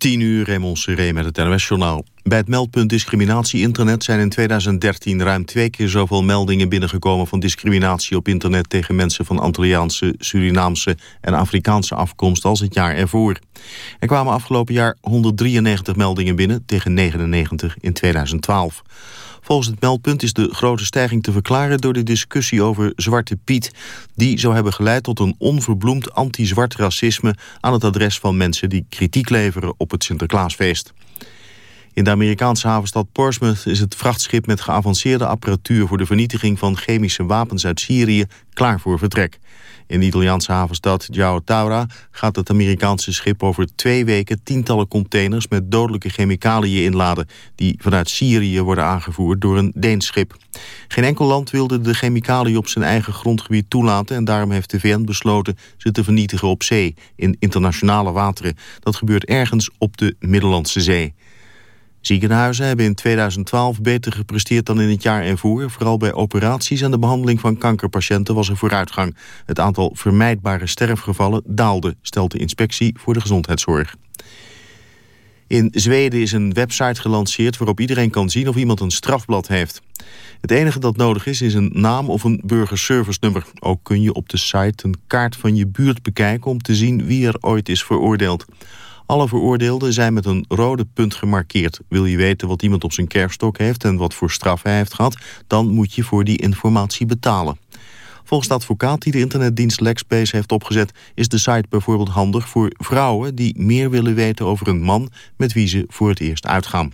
10 uur, Raymond Seré met het NOS-journaal. Bij het meldpunt discriminatie internet zijn in 2013 ruim twee keer zoveel meldingen binnengekomen van discriminatie op internet tegen mensen van Antilliaanse, Surinaamse en Afrikaanse afkomst als het jaar ervoor. Er kwamen afgelopen jaar 193 meldingen binnen tegen 99 in 2012. Volgens het meldpunt is de grote stijging te verklaren door de discussie over Zwarte Piet. Die zou hebben geleid tot een onverbloemd anti-zwart racisme aan het adres van mensen die kritiek leveren op het Sinterklaasfeest. In de Amerikaanse havenstad Portsmouth is het vrachtschip met geavanceerde apparatuur voor de vernietiging van chemische wapens uit Syrië klaar voor vertrek. In de Italiaanse havenstad Taura gaat het Amerikaanse schip over twee weken tientallen containers met dodelijke chemicaliën inladen die vanuit Syrië worden aangevoerd door een Deens schip. Geen enkel land wilde de chemicaliën op zijn eigen grondgebied toelaten en daarom heeft de VN besloten ze te vernietigen op zee, in internationale wateren. Dat gebeurt ergens op de Middellandse Zee. Ziekenhuizen hebben in 2012 beter gepresteerd dan in het jaar ervoor. Vooral bij operaties en de behandeling van kankerpatiënten was er vooruitgang. Het aantal vermijdbare sterfgevallen daalde, stelt de inspectie voor de gezondheidszorg. In Zweden is een website gelanceerd waarop iedereen kan zien of iemand een strafblad heeft. Het enige dat nodig is, is een naam of een burgerservice nummer. Ook kun je op de site een kaart van je buurt bekijken om te zien wie er ooit is veroordeeld. Alle veroordeelden zijn met een rode punt gemarkeerd. Wil je weten wat iemand op zijn kerfstok heeft en wat voor straf hij heeft gehad... dan moet je voor die informatie betalen. Volgens de advocaat die de internetdienst Lexbase heeft opgezet... is de site bijvoorbeeld handig voor vrouwen die meer willen weten over een man... met wie ze voor het eerst uitgaan.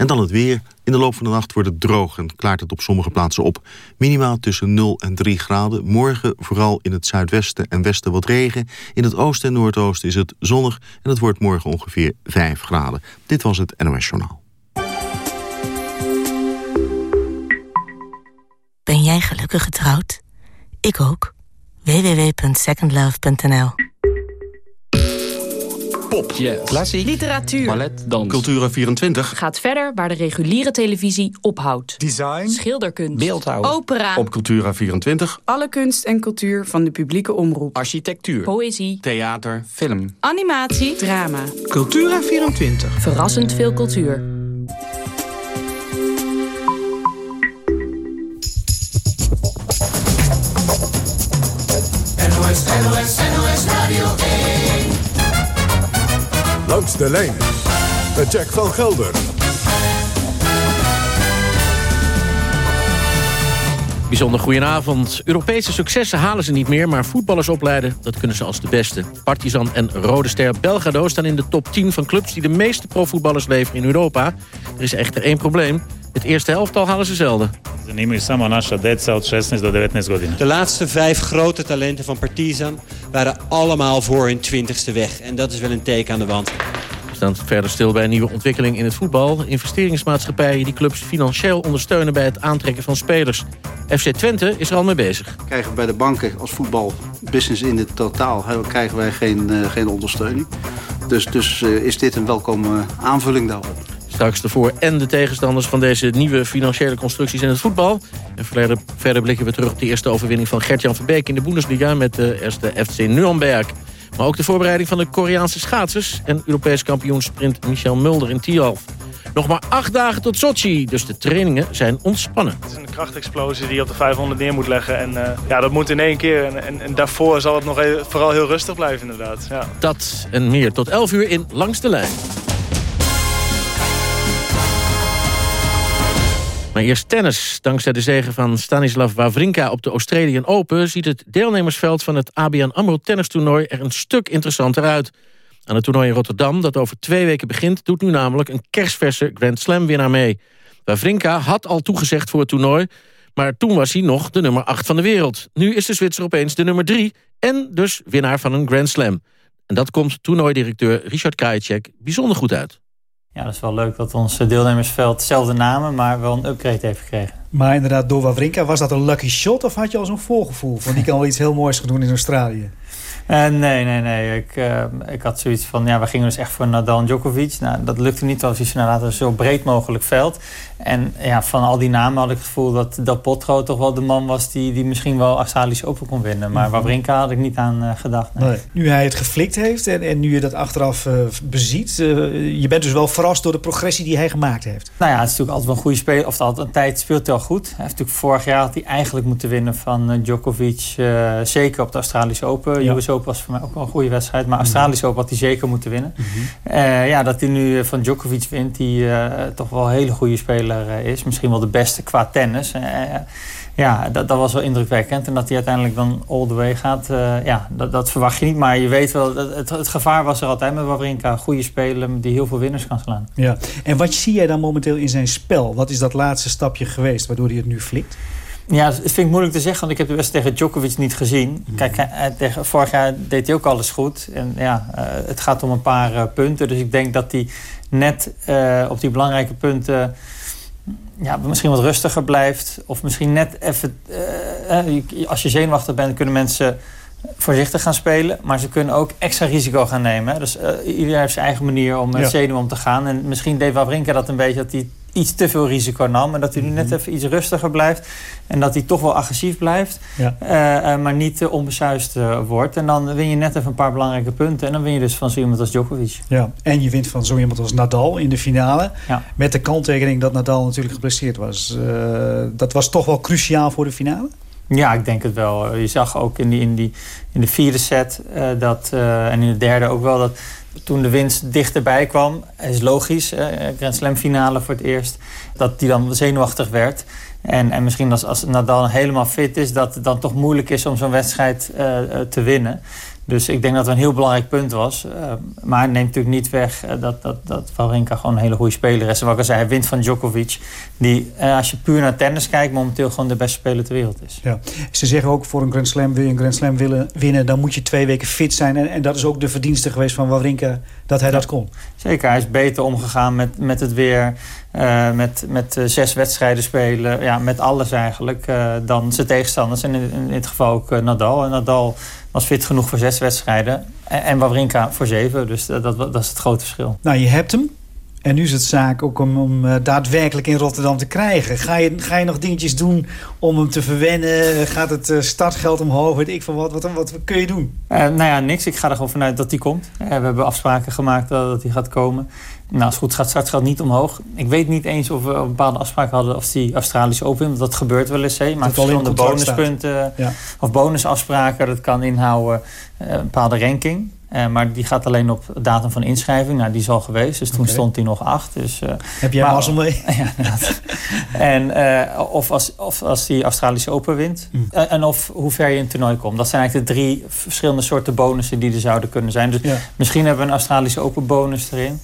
En dan het weer. In de loop van de nacht wordt het droog en klaart het op sommige plaatsen op. Minimaal tussen 0 en 3 graden. Morgen vooral in het zuidwesten en westen wat regen. In het oosten en noordoosten is het zonnig en het wordt morgen ongeveer 5 graden. Dit was het NOS Journaal. Ben jij gelukkig getrouwd? Ik ook. www.secondlove.nl Pop, Klassiek, Literatuur, ballet, dans. Cultura24, gaat verder waar de reguliere televisie ophoudt. Design, Schilderkunst, beeldhouw, opera, op Cultura24, Alle kunst en cultuur van de publieke omroep. architectuur, poëzie, theater, film. animatie, Drama. Cultura24. verrassend veel cultuur. Langs de lijn met Jack van Gelder. Bijzonder goedenavond. Europese successen halen ze niet meer, maar voetballers opleiden, dat kunnen ze als de beste. Partizan en Rode Ster Belgrado staan in de top 10 van clubs die de meeste profvoetballers leveren in Europa. Er is echter één probleem. Het eerste helftal halen ze zelden. Zanimaju samo naša deca od 16 do 19 godina. De laatste vijf grote talenten van Partizan waren allemaal voor hun twintigste weg. En dat is wel een teken aan de wand. Staan verder stil bij een nieuwe ontwikkeling in het voetbal. Investeringsmaatschappijen die clubs financieel ondersteunen bij het aantrekken van spelers. FC Twente is er al mee bezig. krijgen we bij de banken als voetbalbusiness in het totaal krijgen wij geen, eh, geen ondersteuning. Dus, dus eh, is dit een welkome aanvulling daarop. Straks de voor- en de tegenstanders van deze nieuwe financiële constructies in het voetbal. En verder, verder blikken we terug op de eerste overwinning van Gert-Jan Verbeek in de Bundesliga met de eerste FC Nuremberg. Maar ook de voorbereiding van de Koreaanse schaatsers en Europees kampioen sprint Michel Mulder in Tialf. Nog maar acht dagen tot Sochi, dus de trainingen zijn ontspannen. Het is een krachtexplosie die je op de 500 neer moet leggen. En eh, ja, dat moet in één keer. En, en, en daarvoor zal het nog even, vooral heel rustig blijven inderdaad. Ja. Dat en meer tot 11 uur in Langs de Lijn. Maar eerst tennis. Dankzij de zege van Stanislav Wawrinka op de Australian Open... ziet het deelnemersveld van het ABN AMRO tennistoernooi er een stuk interessanter uit. Aan het toernooi in Rotterdam, dat over twee weken begint... doet nu namelijk een kerstverse Grand Slam winnaar mee. Wawrinka had al toegezegd voor het toernooi... maar toen was hij nog de nummer 8 van de wereld. Nu is de Zwitser opeens de nummer 3 en dus winnaar van een Grand Slam. En dat komt toernooidirecteur Richard Krajicek bijzonder goed uit. Ja, dat is wel leuk dat ons deelnemersveld dezelfde namen, maar wel een upgrade heeft gekregen. Maar inderdaad, door Wawrinka, was dat een lucky shot of had je al zo'n voorgevoel? Van die kan wel iets heel moois gaan doen in Australië. Uh, nee, nee, nee. Ik, uh, ik had zoiets van, ja, we gingen dus echt voor Nadal en Djokovic. Nou, dat lukte niet, als je nou, laten zo breed mogelijk veld. En ja, van al die namen had ik het gevoel dat Del Potro toch wel de man was... die, die misschien wel Australisch Open kon winnen. Maar -hmm. Wawrinka had ik niet aan uh, gedacht. Nee. Nee. Nu hij het geflikt heeft en, en nu je dat achteraf beziet... je bent dus wel verrast door de progressie die hij gemaakt heeft. Nou ja, het is natuurlijk altijd wel een goede speler. Of altijd een tijd speelt hij al goed. Hij heeft natuurlijk vorig jaar had hij eigenlijk moeten winnen van Djokovic. zeker op de Australische Open. Ja. US Open was voor mij ook wel een goede wedstrijd. Maar Australisch Open had hij zeker moeten winnen. Mm -hmm. uh, ja, dat hij nu van Djokovic wint, die uh, toch wel een hele goede speler is. Misschien wel de beste qua tennis. ja, dat, dat, was wel indrukwekkend. En dat hij uiteindelijk dan all the way gaat, ja, dat, dat, verwacht je niet. Maar je weet wel, het, het, het gevaar was er altijd met Wawrinka. Goede speler die heel veel winners kan slaan. Ja. En wat zie jij dan momenteel in zijn spel? Wat is dat laatste stapje geweest waardoor hij het nu flikt? Ja, dat vind ik moeilijk te zeggen, want ik heb de wedstrijd tegen Djokovic niet gezien. Kijk, hij, tegen, vorig jaar deed hij ook alles goed. En ja, uh, het gaat om een paar uh, punten. Dus ik denk dat hij net uh, op die belangrijke punten ja, misschien wat rustiger blijft. Of misschien net even... als je zenuwachtig bent, kunnen mensen voorzichtig gaan spelen. Maar ze kunnen ook extra risico gaan nemen. Dus iedereen heeft zijn eigen manier om met ja. zenuwen om te gaan. En misschien deed Wawrinka dat een beetje... dat hij iets te veel risico nam. En dat hij nu net even iets rustiger blijft. En dat hij toch wel agressief blijft. Ja. Uh, uh, maar niet uh, onbesuist wordt. En dan win je net even een paar belangrijke punten. En dan win je dus van zo iemand als Djokovic. Ja, en je wint van zo iemand als Nadal in de finale. Ja. Met de kanttekening dat Nadal natuurlijk geblesseerd was. dat was toch wel cruciaal voor de finale? Ja, ik denk het wel. Je zag ook in, die, in, die, in de vierde set dat, en in de derde ook wel... dat toen de winst dichterbij kwam, is logisch, eh, Grand Slam finale voor het eerst, dat die dan zenuwachtig werd. En, en misschien als, als Nadal helemaal fit is, dat het dan toch moeilijk is om zo'n wedstrijd uh, te winnen. Dus ik denk dat het een heel belangrijk punt was. Uh, maar het neemt natuurlijk niet weg uh, dat, dat, dat Wawrinka gewoon een hele goede speler is. En wat ik al zei, hij wint van Djokovic. Die, uh, als je puur naar tennis kijkt, momenteel gewoon de beste speler ter wereld is. Ja. Ze zeggen ook voor een Grand Slam, wil je een Grand Slam willen winnen... dan moet je twee weken fit zijn. En, en dat is ook de verdienste geweest van Wawrinka dat hij ja. dat kon. Zeker, hij is beter omgegaan met, met het weer... Uh, met, met uh, zes wedstrijden spelen, ja, met alles eigenlijk, uh, dan zijn tegenstanders. En in, in dit geval ook Nadal. En Nadal was fit genoeg voor zes wedstrijden. En, en Wawrinka voor zeven, dus dat, dat, dat is het grote verschil. Nou, je hebt hem. En nu is het zaak ook om hem daadwerkelijk in Rotterdam te krijgen. Ga je, ga je nog dingetjes doen om hem te verwennen? Gaat het startgeld omhoog? Weet ik van wat? Wat, wat, wat kun je doen? Uh, nou ja, niks. Ik ga er gewoon vanuit dat hij komt. Uh, we hebben afspraken gemaakt dat hij gaat komen. Nou, als het goed gaat, startgeld niet omhoog. Ik weet niet eens of we een bepaalde afspraken hadden of die Australische Open, want dat gebeurt wel eens. Hè. Maar verschillende bonuspunten ja. of bonusafspraken, dat kan inhouden uh, een bepaalde ranking. Uh, maar die gaat alleen op datum van inschrijving. Nou, die is al geweest, dus toen okay. stond hij nog acht. Dus, uh, Heb jij mazzel mee? ja, inderdaad. en, uh, of, als, of als die Australische Open wint. Mm. en of hoe ver je in het toernooi komt. Dat zijn eigenlijk de drie verschillende soorten bonussen die er zouden kunnen zijn. Dus ja. misschien hebben we een Australische Open bonus erin.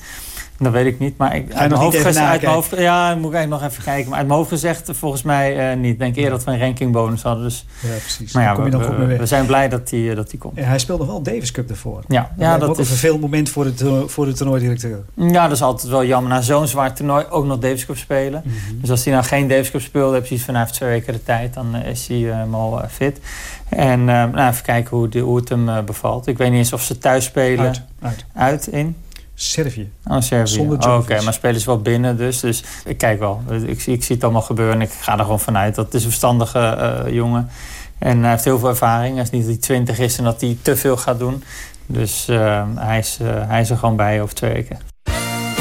Dat weet ik niet, maar ik, uit, mijn hoofd, gezegd, uit mijn hoofd, ja, moet ik eigenlijk nog even kijken. Maar uit mijn hoofd gezegd, volgens mij uh, niet. Ik denk eerder dat we een rankingbonus hadden. Dus, ja, precies. Maar ja, we, we, we, zijn blij dat die, dat die komt. Ja, hij speelde wel Davis Cup ervoor. Ja, dat, ja, dat ook is een vervelend moment voor de, voor de toernooidirecteur. Ja, dat is altijd wel jammer. Na zo'n zwaar toernooi ook nog Davis Cup spelen. Mm -hmm. Dus als hij nou geen Davis Cup speelde, heb je iets van hij heeft twee weken de tijd. Dan is hij helemaal uh, fit. En uh, nou, even kijken hoe, de, hoe het hem bevalt. Ik weet niet eens of ze thuis spelen. Uit, uit. uit in. Servië. Oh, Servië. Oh, Oké, okay. maar spelen ze wel binnen dus. Dus ik kijk wel. Ik, ik zie het allemaal gebeuren en ik ga er gewoon vanuit. Dat is een verstandige uh, jongen. En hij heeft heel veel ervaring. Hij is niet dat hij 20 is en dat hij te veel gaat doen. Dus uh, hij, is, uh, hij is er gewoon bij over twee weken.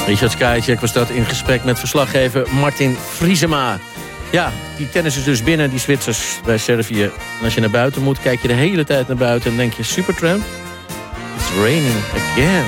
Richard Skajcek was dat in gesprek met verslaggever Martin Vriesema. Ja, die tennis is dus binnen, die Zwitsers bij Servië. En als je naar buiten moet, kijk je de hele tijd naar buiten... en denk je, Supertramp, it's raining again.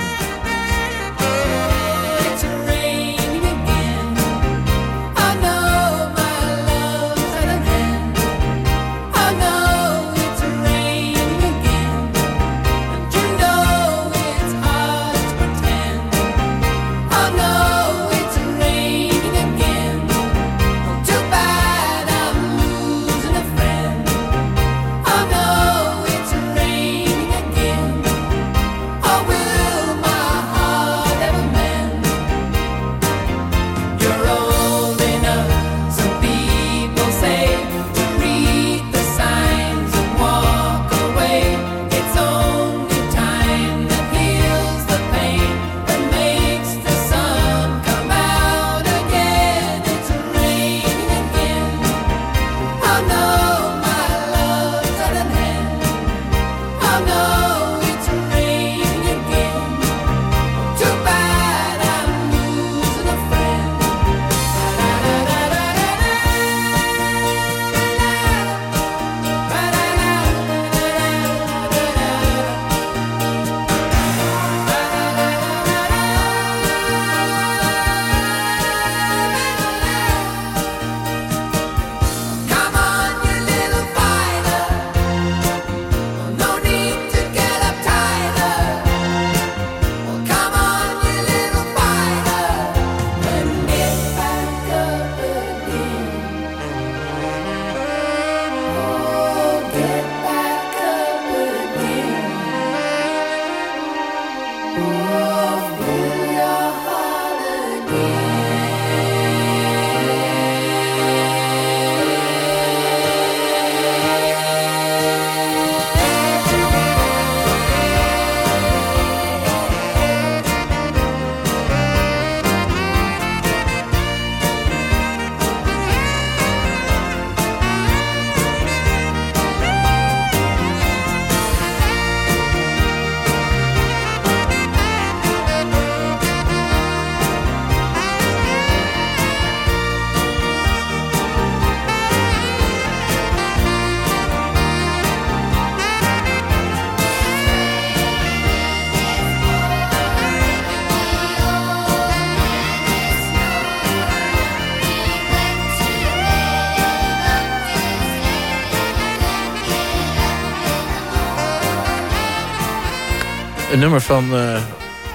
Nummer van uh,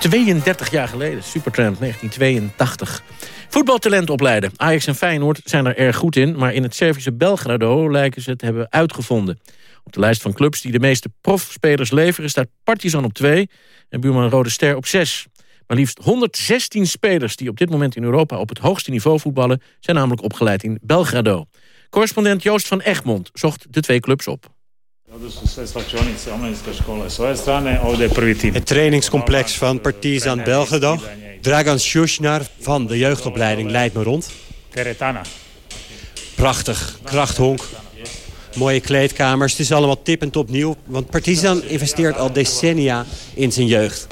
32 jaar geleden. Supertramp 1982. Voetbaltalent opleiden. Ajax en Feyenoord zijn er erg goed in... maar in het Servische Belgrado lijken ze het hebben uitgevonden. Op de lijst van clubs die de meeste profspelers leveren... staat Partizan op 2 en buurman Rode Ster op 6. Maar liefst 116 spelers die op dit moment in Europa... op het hoogste niveau voetballen... zijn namelijk opgeleid in Belgrado. Correspondent Joost van Egmond zocht de twee clubs op. Het trainingscomplex van Partizan Belgrado. Dragan Shushnar van de jeugdopleiding leidt me rond. Prachtig, krachthonk. Mooie kleedkamers. Het is allemaal tip en top nieuw. Want Partizan investeert al decennia in zijn jeugd.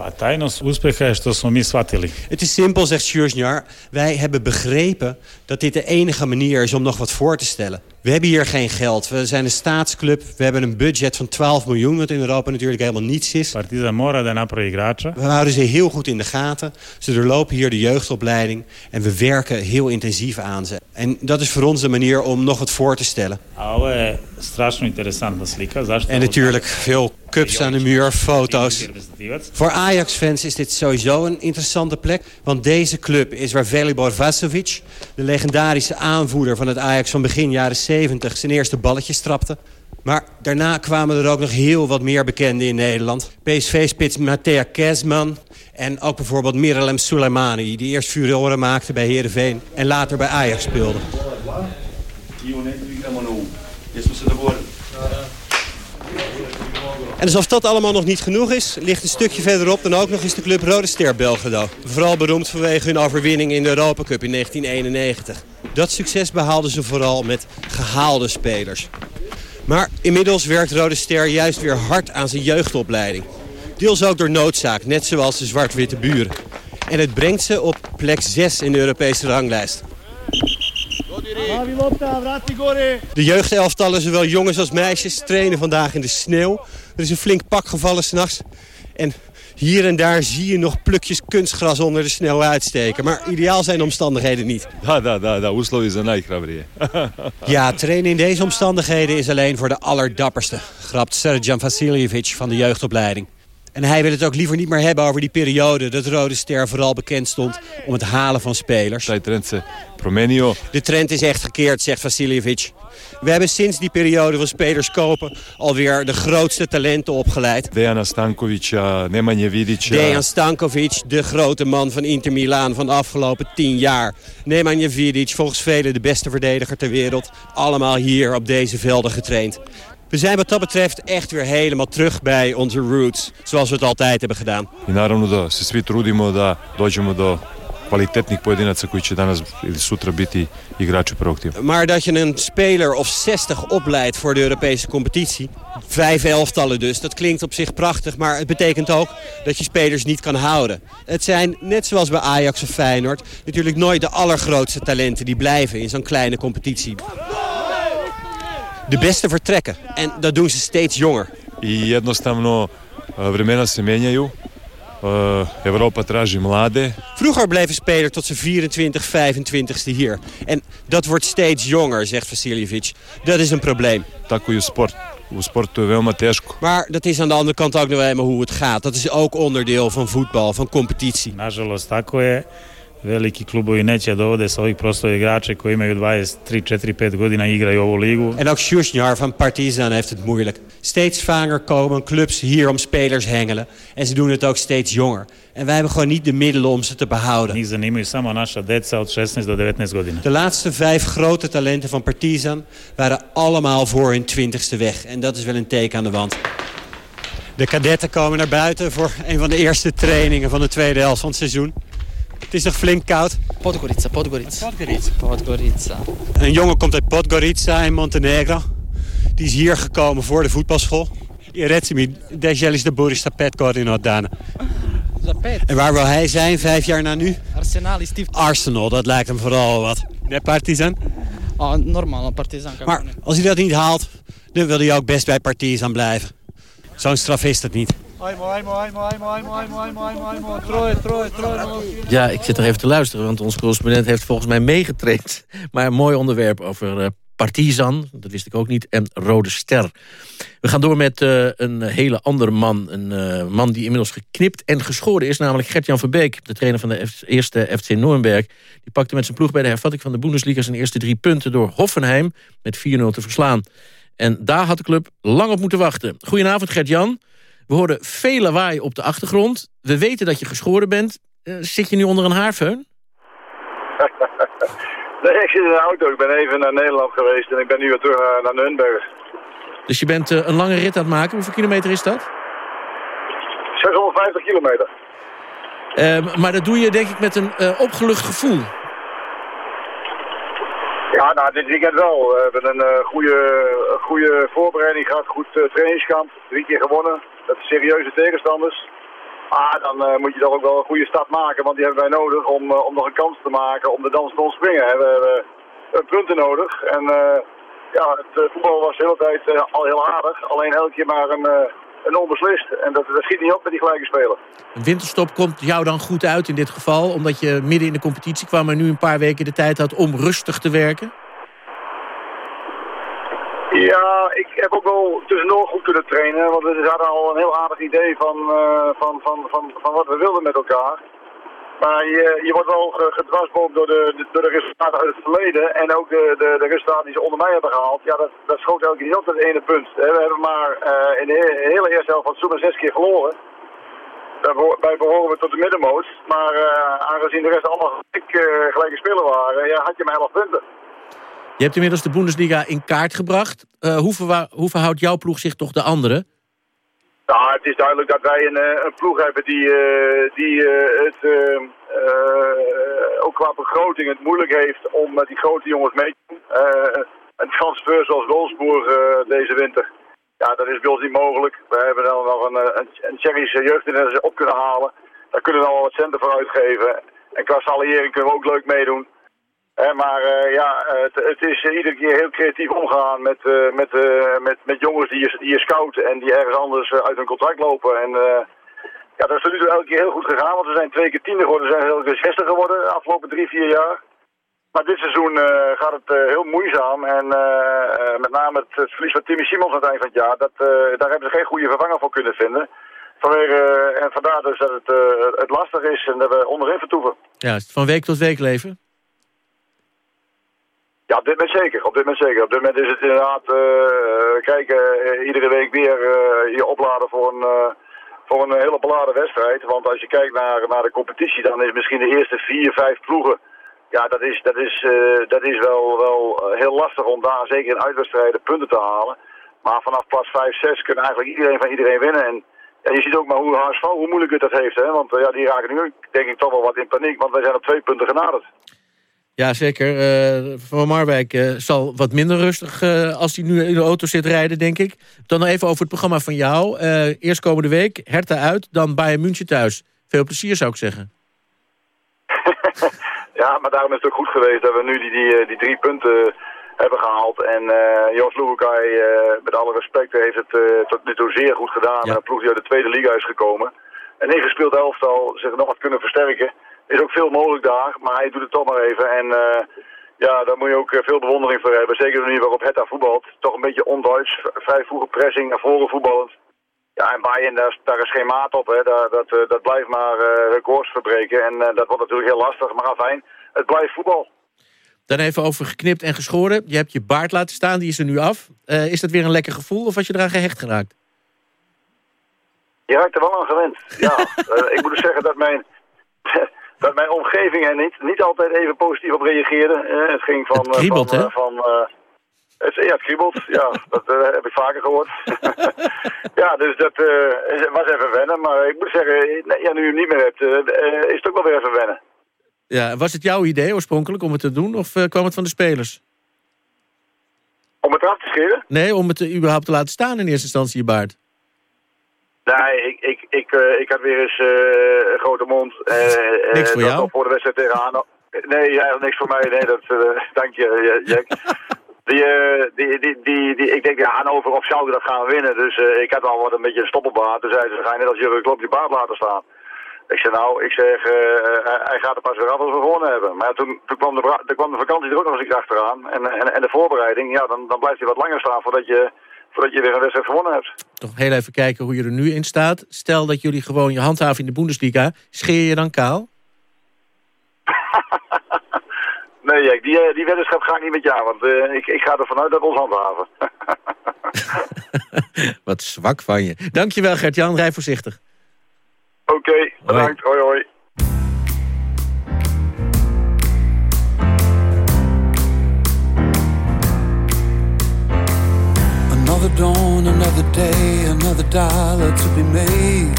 Het is simpel, zegt Sjursnjar. Wij hebben begrepen dat dit de enige manier is om nog wat voor te stellen. We hebben hier geen geld. We zijn een staatsclub. We hebben een budget van 12 miljoen, wat in Europa natuurlijk helemaal niets is. We houden ze heel goed in de gaten. Ze doorlopen hier de jeugdopleiding. En we werken heel intensief aan ze. En dat is voor ons de manier om nog wat voor te stellen. En natuurlijk veel cups aan de muur, foto's. Voor Ajax-fans is dit sowieso een interessante plek. Want deze club is waar Velibor Vasovic, de legendarische aanvoerder van het Ajax van begin jaren 70, zijn eerste balletjes trapte. Maar daarna kwamen er ook nog heel wat meer bekenden in Nederland. PSV-spits Mattea Kesman en ook bijvoorbeeld Miralem Soleimani... die eerst furoren maakte bij Heerenveen en later bij Ajax speelde. En alsof dat allemaal nog niet genoeg is, ligt een stukje verderop dan ook nog eens de club Rode Ster Belgrado. Vooral beroemd vanwege hun overwinning in de Europa Cup in 1991. Dat succes behaalden ze vooral met gehaalde spelers. Maar inmiddels werkt Rode Ster juist weer hard aan zijn jeugdopleiding. Deels ook door noodzaak, net zoals de zwart-witte buren. En het brengt ze op plek 6 in de Europese ranglijst. De jeugdelftallen, zowel jongens als meisjes, trainen vandaag in de sneeuw. Er is een flink pak gevallen s'nachts. En hier en daar zie je nog plukjes kunstgras onder de sneeuw uitsteken. Maar ideaal zijn de omstandigheden niet. Ja, da, da, da. Uslovi za najhrabrije. ja, trainen in deze omstandigheden is alleen voor de allerdapperste. Grapt Serjan Vasiljevic van de jeugdopleiding. En hij wil het ook liever niet meer hebben over die periode... dat Rode Ster vooral bekend stond om het halen van spelers. De trend is echt gekeerd, zegt Vasiljevic. We hebben sinds die periode van spelers kopen alweer de grootste talenten opgeleid. Dejan Stankovic, Nemanja Vidic. Dejan Stankovic, de grote man van Inter Milaan van de afgelopen tien jaar. Nemanja Vidic, volgens velen de beste verdediger ter wereld. Allemaal hier op deze velden getraind. We zijn wat dat betreft echt weer helemaal terug bij onze roots. Zoals we het altijd hebben gedaan. I naravno da se svi trudimo da dođemo do kwalitetnih pojedinaca koji će danas ili sutra biti igrači prvog tima. Maar dat je een speler of 60 opleidt voor de Europese competitie, vijf elftallen dus, dat klinkt op zich prachtig, maar het betekent ook dat je spelers niet kan houden. Het zijn, net zoals bij Ajax of Feyenoord, natuurlijk nooit de allergrootste talenten die blijven in zo'n kleine competitie. De beste vertrekken en dat doen ze steeds jonger. I jednostavno vremena se menjaju. Europa traži mlade. Vroeger bleef een speler tot zijn 24, 25ste hier. En dat wordt steeds jonger, zegt Vasiljevic. Dat is een probleem. Tako sport. Je teško. Maar dat is aan de andere kant ook nog eenmaal hoe het gaat. Dat is ook onderdeel van voetbal, van competitie. Nažalost, tako je. Veliki klubovi neće dovode sa ovih prostora igrače koji imaju 23, 4, 5 godina igraju ovu ligu. En ook Sjoesnjar van Partizan heeft het moeilijk. Steeds vaker komen clubs hier om spelers hengelen. En ze doen het ook steeds jonger. En wij hebben gewoon niet de middelen om ze te behouden. Njih zanimaju samo naša deca od 16 do 19 godina. De laatste vijf grote talenten van Partizan waren allemaal voor hun twintigste weg. En dat is wel een teken aan de wand. De kadetten komen naar buiten voor een van de eerste trainingen van de tweede helft van het seizoen. Het is nog flink koud. Podgorica, Podgorica. Podgorica. Podgorica. Een jongen komt uit Podgorica in Montenegro. Die is hier gekomen voor de voetbalschool. Reci mi, de is de Boris Tapet coördinator Dana. En waar wil hij zijn vijf jaar na nu? Arsenal is Arsenal, dat lijkt hem vooral wat. Net Partizan? Oh, normaal, een Partizan. Maar als hij dat niet haalt, dan wil hij ook best bij Partizan blijven. Zo'n straf is dat niet. Ja, ik zit nog even te luisteren, want onze correspondent heeft volgens mij meegetraind. Maar een mooi onderwerp over uh, Partizan, dat wist ik ook niet, en Rode Ster. We gaan door met uh, een hele andere man. Een uh, man die inmiddels geknipt en geschoren is, namelijk Gert-Jan Verbeek. De trainer van de eerste FC Nuremberg. Die pakte met zijn ploeg bij de hervatting van de Bundesliga... zijn eerste drie punten door Hoffenheim met 4-0 te verslaan. En daar had de club lang op moeten wachten. Goedenavond Gert-Jan. We horen veel lawaai op de achtergrond. We weten dat je geschoren bent. Uh, zit je nu onder een haarfeun? nee, ik zit in de auto. Ik ben even naar Nederland geweest en ik ben nu weer terug naar, naar Nürnberg. Dus je bent uh, een lange rit aan het maken. Hoeveel kilometer is dat? 650 kilometer. Uh, maar dat doe je denk ik met een opgelucht gevoel. Ja, nou, dit weekend wel. We hebben een goede, goede voorbereiding gehad, goed trainingskamp. Drie keer gewonnen. Dat serieuze tegenstanders. Maar dan uh, moet je toch ook wel een goede start maken, want die hebben wij nodig om, om nog een kans te maken om de dans te ontspringen. We hebben punten nodig. En ja, het voetbal was de hele tijd al heel aardig. Alleen elke keer maar een, een onbeslist. En dat, dat schiet niet op met die gelijke spelen. Een winterstop komt jou dan goed uit in dit geval, omdat je midden in de competitie kwam en nu een paar weken de tijd had om rustig te werken? Ja, ik heb ook wel tussendoor goed kunnen trainen, want we hadden al een heel aardig idee van, uh, van, van, van, van wat we wilden met elkaar. Maar je, je wordt wel gedwarsboomd door de, door de resultaten uit het verleden en ook de, de, de resultaten die ze onder mij hebben gehaald. Ja, dat, dat schoot keer niet op ene punt. We hebben maar uh, in de hele eerste helft van seizoen zes keer verloren. Daarbij behoren we tot de middenmoot. Maar uh, aangezien de rest allemaal gelijk, gelijke spelen waren, ja, had je maar 11 punten. Je hebt inmiddels de Bundesliga in kaart gebracht. Uh, hoe, hoe verhoudt jouw ploeg zich toch de anderen? Nou, het is duidelijk dat wij een, een ploeg hebben die, uh, die het ook qua begroting het moeilijk heeft om met die grote jongens mee te doen. een transfer zoals Wolfsburg deze winter, ja, dat is bij ons niet mogelijk. We hebben dan nog een, een, een Tsjechische jeugd op kunnen halen. Daar kunnen we al wat centen voor uitgeven. En qua salariering kunnen we ook leuk meedoen. Maar uh, ja, het, het is uh, iedere keer heel creatief omgaan met, met, met, met jongens die je, die je scouten en die ergens anders uit hun contract lopen. En ja, dat is tot nu toe elke keer heel goed gegaan, want we zijn twee keer tiende geworden, we zijn elke keer zesde geworden de afgelopen drie, vier jaar. Maar dit seizoen gaat het heel moeizaam en met name het, verlies van Timmy Simons aan het eind van het jaar, dat, daar hebben ze geen goede vervanger voor kunnen vinden. Vanwege, en vandaar dus dat het, het lastig is en dat we onderin vertoeven. Ja, van week tot week leven? Ja, op dit moment zeker. Op dit moment zeker. Op dit moment is het inderdaad uh, kijken, uh, iedere week weer je opladen voor een, voor een hele beladen wedstrijd. Want als je kijkt naar, naar de competitie, dan is misschien de eerste vier, vijf ploegen. Ja, dat is, dat is, dat is wel, wel heel lastig om daar zeker in uitwedstrijden punten te halen. Maar vanaf plaats 5, 6 kunnen eigenlijk iedereen van iedereen winnen. En je ziet ook maar hoe HSV, hoe moeilijk het dat heeft. Hè? Want ja, die raken nu denk ik toch wel wat in paniek. Want wij zijn op twee punten genaderd. Ja, zeker. Uh, Van Marwijk uh, zal wat minder rustig uh, als hij nu in de auto zit rijden, denk ik. Dan nog even over het programma van jou. eerst komende week, Hertha uit, dan Bayern München thuis. Veel plezier, zou ik zeggen. ja, maar daarom is het ook goed geweest dat we nu die, die, die drie punten hebben gehaald. En Joost Loebekai, met alle respect, heeft het tot nu toe zeer goed gedaan. Ja. En een ploeg die uit de tweede liga is gekomen. Een ingespeeld elftal zich nog wat kunnen versterken is ook veel mogelijk daar, maar hij doet het toch maar even. En uh, ja, daar moet je ook veel bewondering voor hebben. Zeker de manier waarop Hetta voetbalt. Toch een beetje onduits, vrij vroege pressing, naar voren voetballend. Ja, en Bayern, daar, is- daar is geen maat op. Hè. Daar, dat, eh, dat blijft maar eh, records verbreken. En eh, dat wordt natuurlijk heel lastig. Maar afijn, het blijft voetbal. Dan even over geknipt en geschoren. Je hebt je baard laten staan, die is er nu af. Eh, is dat weer een lekker gevoel of was je eraan gehecht geraakt? Je raakt er wel aan gewend. Ja, Eh, ik moet dus zeggen dat mijn, dat mijn omgeving er niet, niet altijd even positief op reageerde. Het ging van... Het kriebelt, eh, van, hè? eh, van, eh, het, ja, het kriebelt. Ja, dat heb ik vaker gehoord. ja, dus dat was even wennen. Maar ik moet zeggen, ja, nu je hem niet meer hebt, is het ook wel weer even wennen. Ja, was het jouw idee oorspronkelijk om het te doen of kwam het van de spelers? Om het af te scheren? Nee, om het überhaupt te laten staan in eerste instantie, je baard. Nee, ik, ik, ik, eh, ik had weer eens eh, een grote mond. eh, Niks voor jou? Voor de wedstrijd tegen. Nee, eigenlijk niks voor mij. Nee, dat, dank je, Jack. Die, die, die, die, die, ik denk, ja, Hannover of Schalke, dat gaan we winnen. Dus ik had al wat een beetje een stoppelbaard. Toen zei ze, ga je net als Jurgen Klopp die baard laten staan. Ik zei, nou, ik zeg, hij- gaat er pas weer af als we gewonnen hebben. Maar ja, toen, toen, kwam de, toen kwam de vakantie er ook nog eens achteraan. En, en, en de voorbereiding, ja, dan, dan blijft hij wat langer staan voordat je, voordat je weer een wedstrijd gewonnen hebt. Toch heel even kijken hoe je er nu in staat. Stel dat jullie gewoon je handhaven in de Bundesliga. Scheer je dan kaal? Nee, Jack, die, eh, die weddenschap ga ik niet met jou, want eh, ik, ik ga ervan uit dat we ons handhaven. Wat zwak van je. Dankjewel Gert-Jan, rij voorzichtig. Oké, bedankt. Hoi, hoi. Another dawn, another day, another dollar to be made.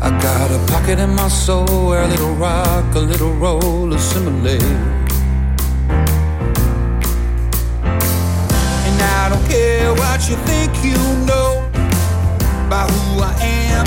I got a pocket in my soul where a little rock, a little roll assimilate. And I don't care what you think you know about who I am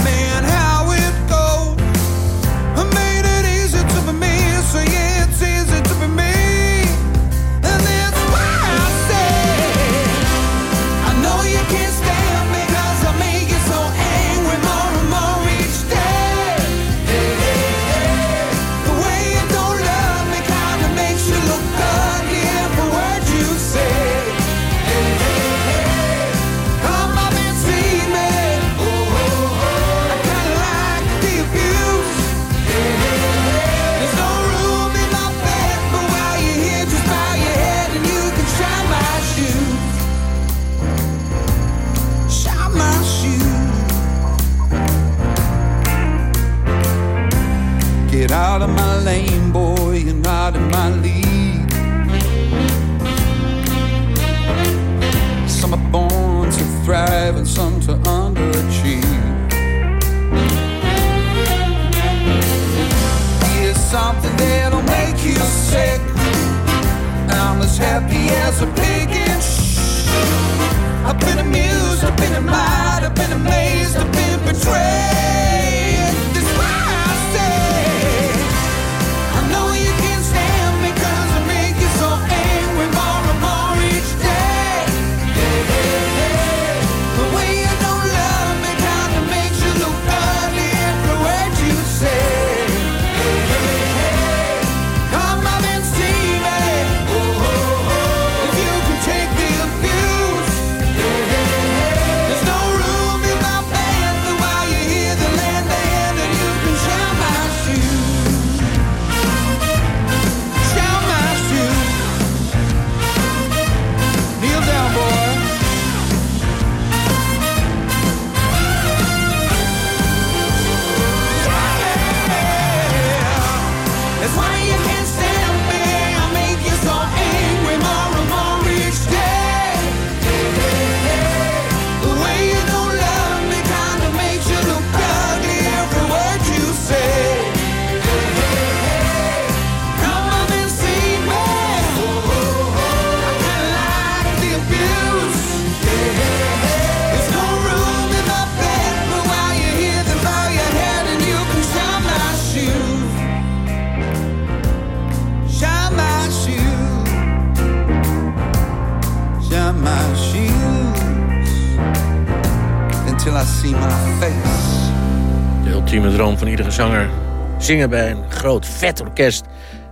Zingen bij een groot, vet orkest.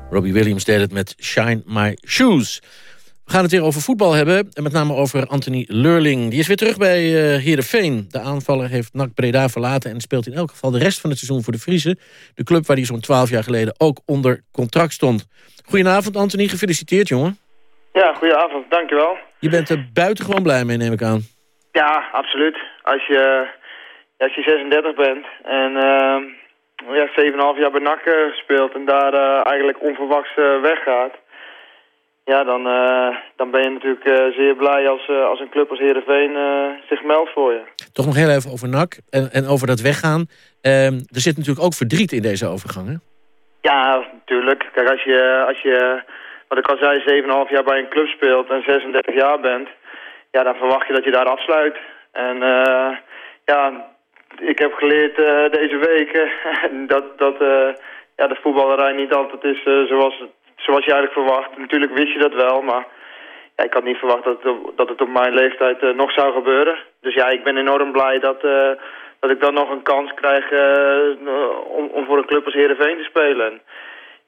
Robbie Williams deed het met Shine My Shoes. We gaan het weer over voetbal hebben. En met name over Anthony Leurling. Die is weer terug bij uh, Heerenveen. De aanvaller heeft NAC Breda verlaten... en speelt in elk geval de rest van het seizoen voor de Friese. De club waar hij zo'n twaalf jaar geleden ook onder contract stond. Goedenavond Anthony, gefeliciteerd jongen. Ja, goedenavond, dankjewel. Je bent er buitengewoon blij mee, neem ik aan. Ja, absoluut. Als je, als je 36 bent en uh, ja, 7,5 jaar bij NAC speelt... en daar uh, eigenlijk onverwachts weggaat ja, dan, uh, dan ben je natuurlijk zeer blij als, als een club als Heerenveen zich meldt voor je. Toch nog heel even over NAC en, en over dat weggaan. Ehm, er zit natuurlijk ook verdriet in deze overgang, hè? Ja, natuurlijk. Kijk, als je, als je wat ik al zei, 7,5 jaar bij een club speelt en 36 jaar bent... ja, dan verwacht je dat je daar afsluit. En ja, ik heb geleerd deze week dat, dat ja, de voetballerij niet altijd is zoals het zoals je eigenlijk verwacht. Natuurlijk wist je dat wel, maar ja, ik had niet verwacht dat het, dat het op mijn leeftijd nog zou gebeuren. Dus ja, ik ben enorm blij dat, dat ik dan nog een kans krijg om, om voor een club als Heerenveen te spelen. En,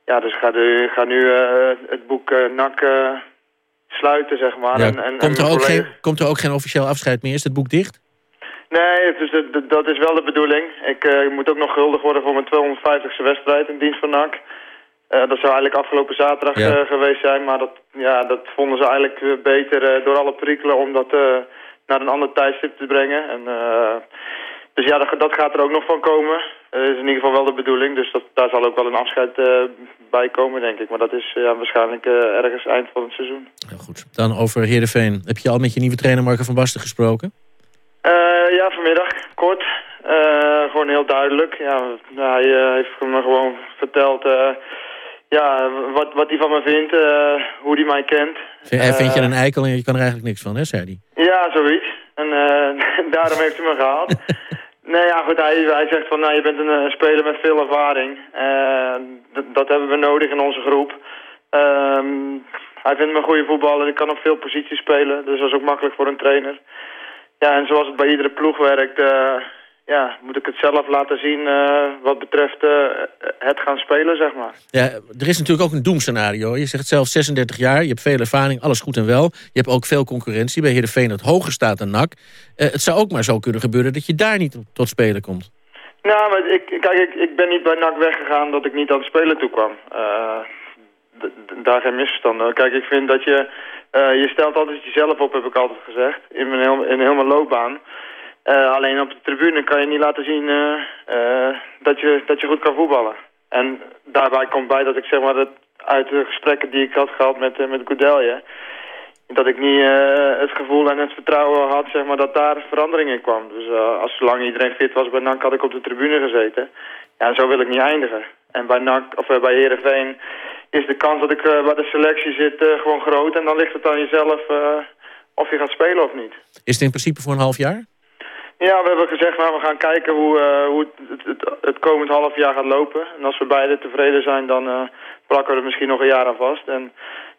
ja, dus ik ga, nu, ga nu het boek NAC sluiten, zeg maar. Ja, en, en, komt, er ook geen, komt er ook geen officieel afscheid meer? Is het boek dicht? Nee, dus dat, dat is wel de bedoeling. Ik moet ook nog gehuldigd worden voor mijn 250ste wedstrijd in dienst van NAC. Uh, dat zou eigenlijk afgelopen zaterdag Ja. uh, geweest zijn, maar dat, ja, dat vonden ze eigenlijk beter door alle perikelen om dat naar een ander tijdstip te brengen. En, dus ja, dat, dat, gaat er ook nog van komen. Dat is in ieder geval wel de bedoeling, dus dat, daar zal ook wel een afscheid bij komen, denk ik. Maar dat is ja, waarschijnlijk ergens eind van het seizoen. Goed. Dan over Heerenveen. Heb je al met je nieuwe trainer Marco van Basten gesproken? Ja, vanmiddag, kort. gewoon heel duidelijk. Ja, hij heeft me gewoon verteld ja, wat, wat hij van me vindt, hoe hij mij kent. Vind, uh, vind je een eikel en je kan er eigenlijk niks van, hè, zei hij? Ja, zoiets. En daarom heeft hij me gehaald. nee, ja, goed, hij, hij zegt van, nou, je bent een speler met veel ervaring. dat hebben we nodig in onze groep. Um, hij vindt me een goede voetballer, ik kan op veel posities spelen, dus dat is ook makkelijk voor een trainer. Ja, en zoals het bij iedere ploeg werkt, ja, moet ik het zelf laten zien uh, wat betreft uh, het gaan spelen, zeg maar. Ja, er is natuurlijk ook een doemscenario. Je zegt zelf 36 jaar, je hebt veel ervaring, alles goed en wel. Je hebt ook veel concurrentie bij Heerenveen dat hoger staat dan NAC. Het zou ook maar zo kunnen gebeuren dat je daar niet tot spelen komt. Nou, maar ik, kijk, ik, ik ben niet bij NAC weggegaan dat ik niet aan het spelen toe kwam. daar geen misverstand. Kijk, ik vind dat je... je stelt altijd jezelf op, heb ik altijd gezegd. In mijn, heel, in heel mijn loopbaan. Uh, alleen op de tribune kan je niet laten zien uh, dat, je, dat je goed kan voetballen. En daarbij komt bij dat ik zeg maar dat uit de gesprekken die ik had gehad met, met Goudelje... dat ik niet het gevoel en het vertrouwen had zeg maar, dat daar verandering in kwam. Dus als zolang iedereen fit was bij NAC had ik op de tribune gezeten. Ja, en zo wil ik niet eindigen. En bij NAC, of bij Heerenveen is de kans dat ik bij de selectie zit gewoon groot. En dan ligt het aan jezelf of je gaat spelen of niet. Is het in principe voor een half jaar? Ja, we hebben gezegd, nou, we gaan kijken hoe, hoe het, het, het, komend half jaar gaat lopen. En als we beide tevreden zijn, dan plakken we er misschien nog een jaar aan vast. En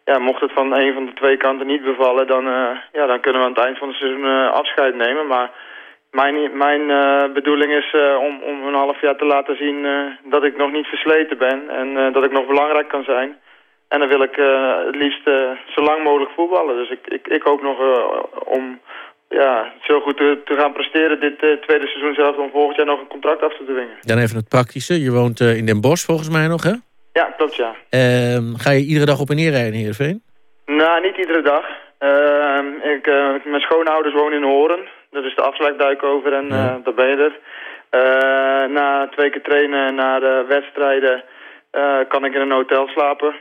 ja, mocht het van een van de twee kanten niet bevallen, dan, ja, dan kunnen we aan het eind van het seizoen afscheid nemen. Maar mijn, mijn bedoeling is om, om een half jaar te laten zien dat ik nog niet versleten ben. En dat ik nog belangrijk kan zijn. En dan wil ik het liefst zo lang mogelijk voetballen. Dus ik, ik, ik hoop nog om ja, zo goed te, te gaan presteren dit tweede seizoen zelf om volgend jaar nog een contract af te dwingen. Dan even het praktische. Je woont in Den Bosch volgens mij nog, hè? Ja, klopt ja. Uh, ga je iedere dag op en neer rijden in Heerenveen? Nou, niet iedere dag. Ehm, ik, mijn schoonouders wonen in Horen. Dat is de afsluitduik over en ja. daar ben je er. na twee keer trainen naar de wedstrijden kan ik in een hotel slapen.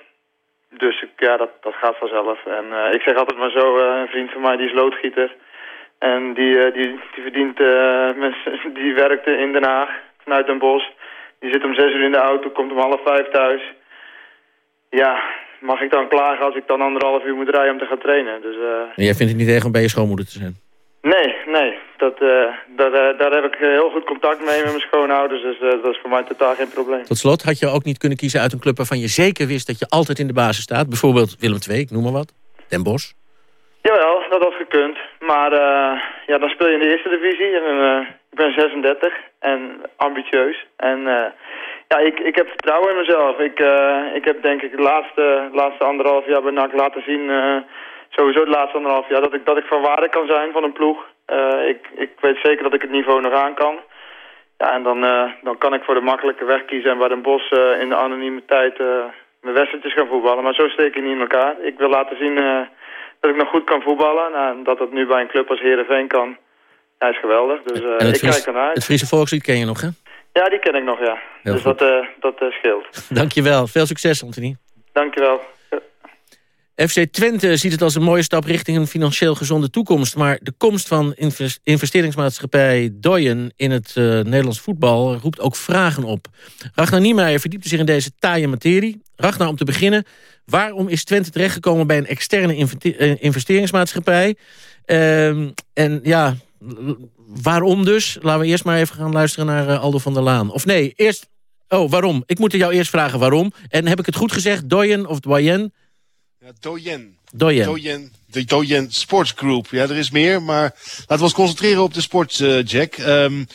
Dus ik, ja, dat, dat gaat vanzelf. En ik zeg altijd maar zo, een vriend van mij die is loodgieter. En die, die, die verdient, die werkte in Den Haag, vanuit Den Bosch. Die zit om zes uur in de auto, komt om half vijf thuis. Ja, mag ik dan klagen als ik dan anderhalf uur moet rijden om te gaan trainen. Dus, uh... En jij vindt het niet erg om bij je schoonmoeder te zijn? Nee, nee. Dat, daar, daar heb ik heel goed contact mee met mijn schoonouders. Dus dat is voor mij totaal geen probleem. Tot slot, had je ook niet kunnen kiezen uit een club waarvan je zeker wist dat je altijd in de basis staat? Bijvoorbeeld Willem II, ik noem maar wat. Den Bosch. Jawel, dat had gekund. Maar uh, ja, dan speel je in de eerste divisie. En, uh, ik ben 36 en ambitieus. En uh, ja, ik, ik heb vertrouwen in mezelf. Ik, ik heb denk ik de laatste, laatste anderhalf jaar bij NAC laten zien sowieso het laatste anderhalf jaar, dat ik, dat ik van waarde kan zijn van een ploeg. Eh, ik, ik weet zeker dat ik het niveau nog aan kan. Ja, en dan, eh, dan kan ik voor de makkelijke weg kiezen en bij Den Bos eh, in de anonimiteit mijn wedstrijdjes gaan voetballen. Maar zo steek ik niet in elkaar. Ik wil laten zien dat ik nog goed kan voetballen. Nou, en dat dat nu bij een club als Heerenveen kan, ja, is geweldig. Dus ik Fries, kijk ernaar. Het Friese volkslied ken je nog, hè? Ja, die ken ik nog, ja. Heel dus goed. dat, dat scheelt. Dankjewel. Veel succes, Anthony. Dankjewel. FC Twente ziet het als een mooie stap richting een financieel gezonde toekomst. Maar de komst van invest- investeringsmaatschappij Doyen in het uh, Nederlands voetbal roept ook vragen op. Ragnar Niemeyer verdiepte zich in deze taaie materie. Ragnar, om te beginnen, waarom is Twente terechtgekomen bij een externe uh, investeringsmaatschappij? Uh, en ja, waarom dus? Laten we eerst maar even gaan luisteren naar uh, Aldo van der Laan. Of nee, eerst... Oh, waarom? Ik moet jou eerst vragen waarom. En heb ik het goed gezegd? Doyen of Doyen? Ja, Doyen. Doyen. Doyen. De Doyen Sports Group. Ja, er is meer, maar laten we ons concentreren op de sport, uh, Jack. Um,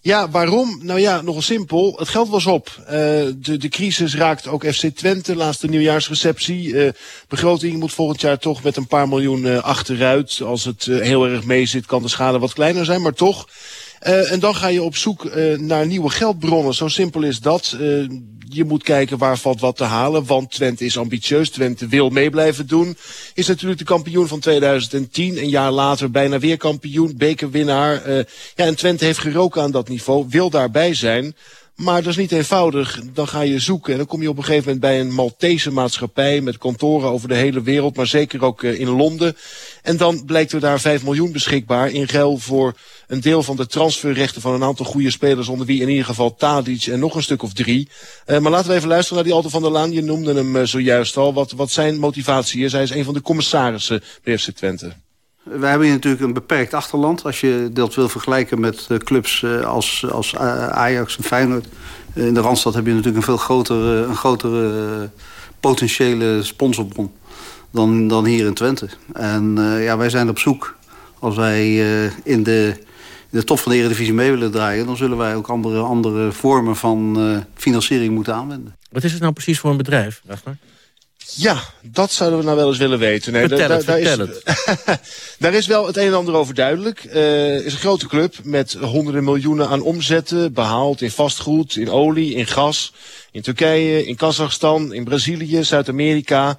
ja, waarom? Nou ja, nogal simpel. Het geld was op. Uh, de, de crisis raakt ook FC Twente. Laatste nieuwjaarsreceptie. Uh, begroting moet volgend jaar toch met een paar miljoen achteruit. Als het heel erg mee zit, kan de schade wat kleiner zijn, maar toch. Uh, en dan ga je op zoek uh, naar nieuwe geldbronnen. Zo simpel is dat. Uh, je moet kijken waar valt wat te halen. Want Twente is ambitieus. Twente wil mee blijven doen. Is natuurlijk de kampioen van 2010. Een jaar later bijna weer kampioen. Bekerwinnaar. ja, en Twente heeft geroken aan dat niveau. Wil daarbij zijn. Maar dat is niet eenvoudig. Dan ga je zoeken en dan kom je op een gegeven moment bij een Maltese maatschappij met kantoren over de hele wereld, maar zeker ook uh, in Londen. En dan blijkt er daar 5 miljoen beschikbaar in ruil voor een deel van de transferrechten van een aantal goede spelers, onder wie in ieder geval Tadic en nog een stuk of drie. Uh, maar laten we even luisteren naar die Alto van der Laan. Je noemde hem uh, zojuist al, wat, wat zijn motivatie is. Hij is een van de commissarissen bij FC Twente. We hebben hier natuurlijk een beperkt achterland. Als je dat wil vergelijken met uh, clubs uh, als, als Ajax en Feyenoord. in de Randstad heb je natuurlijk een veel grotere, een grotere potentiële sponsorbron dan, dan hier in Twente. En ja, wij zijn op zoek. Als wij in, de, in de top van de Eredivisie mee willen draaien... dan zullen wij ook andere, andere vormen van financiering moeten aanwenden. Wat is het nou precies voor een bedrijf? Ja, dat zouden we nou wel eens willen weten. Nee, vertel het, daar, vertel is, daar is wel het een en ander over duidelijk. Het uh, is een grote club met honderden miljoenen aan omzetten... behaald in vastgoed, in olie, in gas... in Turkije, in Kazachstan, in Brazilië, Zuid-Amerika...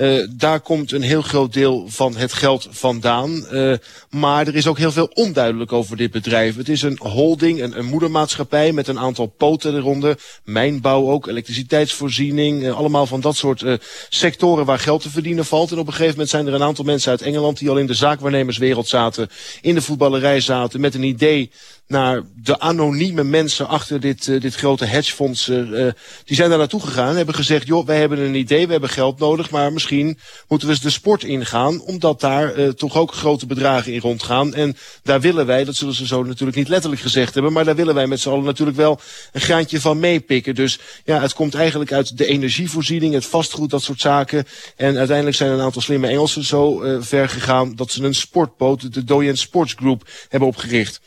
Uh, daar komt een heel groot deel van het geld vandaan. Uh, maar er is ook heel veel onduidelijk over dit bedrijf. Het is een holding, een, een moedermaatschappij met een aantal poten eronder. Mijnbouw ook, elektriciteitsvoorziening. Uh, allemaal van dat soort sectoren waar geld te verdienen valt. En op een gegeven moment zijn er een aantal mensen uit Engeland... die al in de zaakwaarnemerswereld zaten, in de voetballerij zaten... met een idee naar de anonieme mensen achter dit, uh, dit grote hedgefonds. Uh, die zijn daar naartoe gegaan en hebben gezegd... joh, wij hebben een idee, we hebben geld nodig... maar misschien moeten we eens de sport ingaan... omdat daar toch ook grote bedragen in rondgaan. En daar willen wij, dat zullen ze zo natuurlijk niet letterlijk gezegd hebben... maar daar willen wij met z'n allen natuurlijk wel een graantje van meepikken. Dus ja, het komt eigenlijk uit de energievoorziening, het vastgoed, dat soort zaken. En uiteindelijk zijn een aantal slimme Engelsen zo ver gegaan... dat ze een sportboot, de Doyen Sports Group, hebben opgericht.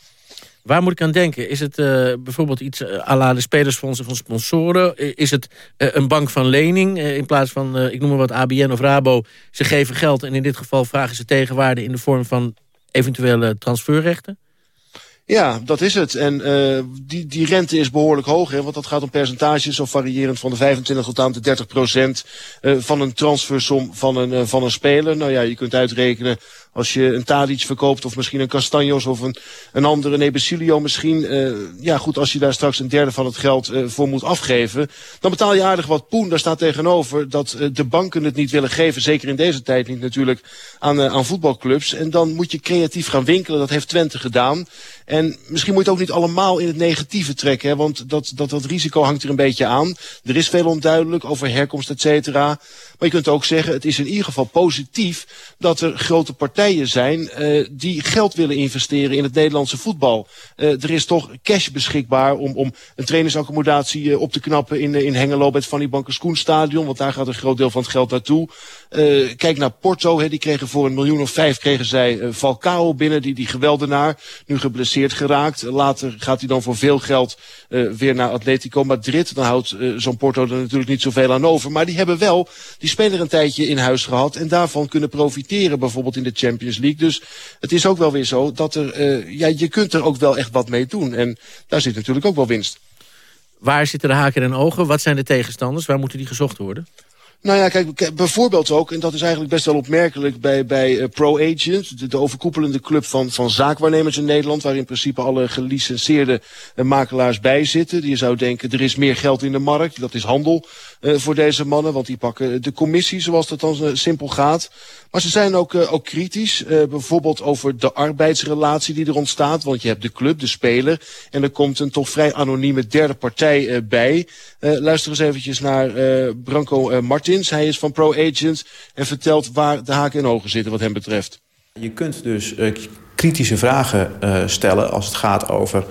Waar moet ik aan denken? Is het uh, bijvoorbeeld iets uh, à la de spelersfondsen van sponsoren? Is het uh, een bank van lening? in plaats van, ik noem maar wat, ABN of Rabo. Ze geven geld en in dit geval vragen ze tegenwaarde... in de vorm van eventuele transferrechten? Ja, dat is het. En die, die rente is behoorlijk hoog, hè, want dat gaat om percentages, zo variërend van de 25 tot aan de 30 procent van een transfersom van een, van een speler. Nou ja, je kunt uitrekenen als je een Tadic verkoopt of misschien een Castanjos of een, een andere Nebesilio misschien. Uh, ja goed, als je daar straks een derde van het geld uh, voor moet afgeven, dan betaal je aardig wat poen. Daar staat tegenover dat uh, de banken het niet willen geven, zeker in deze tijd niet natuurlijk, aan, aan voetbalclubs. En dan moet je creatief gaan winkelen, dat heeft Twente gedaan. En misschien moet je het ook niet allemaal in het negatieve trekken, hè, want dat, dat, dat risico hangt er een beetje aan. Er is veel onduidelijk over herkomst, et cetera. Maar je kunt ook zeggen, het is in ieder geval positief dat er grote partijen zijn uh, die geld willen investeren in het Nederlandse voetbal. Uh, er is toch cash beschikbaar om, om een trainingsaccommodatie uh, op te knappen in, in Hengelo bij het Fanny Bankerskoen stadion. Want daar gaat een groot deel van het geld naartoe. Kijk naar Porto, hè, die kregen voor een miljoen of vijf kregen zij Falcao binnen, die, die geweldenaar. Nu geblesseerd geraakt. Later gaat hij dan voor veel geld weer naar Atletico Madrid. Dan houdt zo'n Porto er natuurlijk niet zoveel aan over. Maar die hebben wel die speler een tijdje in huis gehad en daarvan kunnen profiteren bijvoorbeeld in de Champions League. Dus het is ook wel weer zo dat er, uh, ja, je kunt er ook wel echt wat mee doen. En daar zit natuurlijk ook wel winst. Waar zitten de haken en ogen? Wat zijn de tegenstanders? Waar moeten die gezocht worden? Nou ja, kijk, bijvoorbeeld ook, en dat is eigenlijk best wel opmerkelijk bij, bij uh, ProAgent, de, de overkoepelende club van, van zaakwaarnemers in Nederland, waar in principe alle gelicenseerde uh, makelaars bij zitten. Je zou denken, er is meer geld in de markt, dat is handel voor deze mannen, want die pakken de commissie, zoals dat dan simpel gaat. Maar ze zijn ook, uh, ook kritisch, bijvoorbeeld over de arbeidsrelatie die er ontstaat. Want je hebt de club, de speler, en er komt een toch vrij anonieme derde partij bij. luister eens eventjes naar Branko Martins. Hij is van ProAgent en vertelt waar de haken en ogen zitten wat hem betreft. Je kunt dus kritische vragen stellen als het gaat over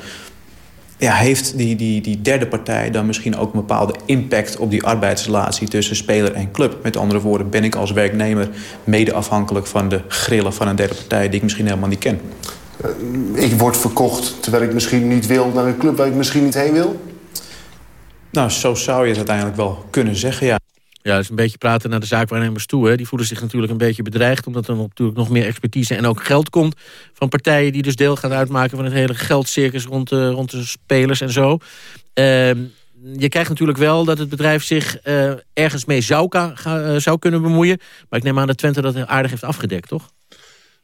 ja, heeft die, die, die derde partij dan misschien ook een bepaalde impact op die arbeidsrelatie tussen speler en club? Met andere woorden, ben ik als werknemer mede afhankelijk van de grillen van een derde partij die ik misschien helemaal niet ken? Eh, ik word verkocht terwijl ik misschien niet wil naar een club waar ik misschien niet heen wil? Nou, zo zou je het uiteindelijk wel kunnen zeggen, ja. Ja, dat is een beetje praten naar de zaakwaarnemers toe. Hè. Die voelen zich natuurlijk een beetje bedreigd... omdat er natuurlijk nog meer expertise en ook geld komt... van partijen die dus deel gaan uitmaken van het hele geldcircus... rond de, rond de spelers en zo. Uh, je krijgt natuurlijk wel dat het bedrijf zich uh, ergens mee zou, uh, zou kunnen bemoeien. Maar ik neem aan dat Twente dat aardig heeft afgedekt, toch?